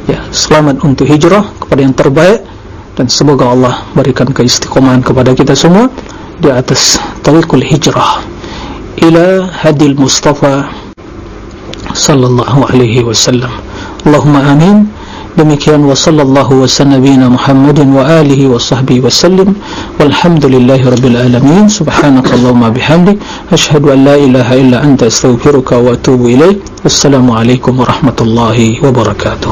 Ya selamat untuk hijrah kepada yang terbaik dan semoga Allah berikan keistiqomahan kepada kita semua di atas tariqul hijrah. Ila hadil mustafa sallallahu alaihi wasallam. Allahumma amin demikian wa sallallahu wa sallabina Muhammadin wa alihi wa sahbihi wa sallim walhamdulillahi rabbil alamin subhanakallahumma bihamdik ashhadu an la ilaha illa anta astaghfiruka wa atubu ilaik assalamu alaikum warahmatullahi wabarakatuh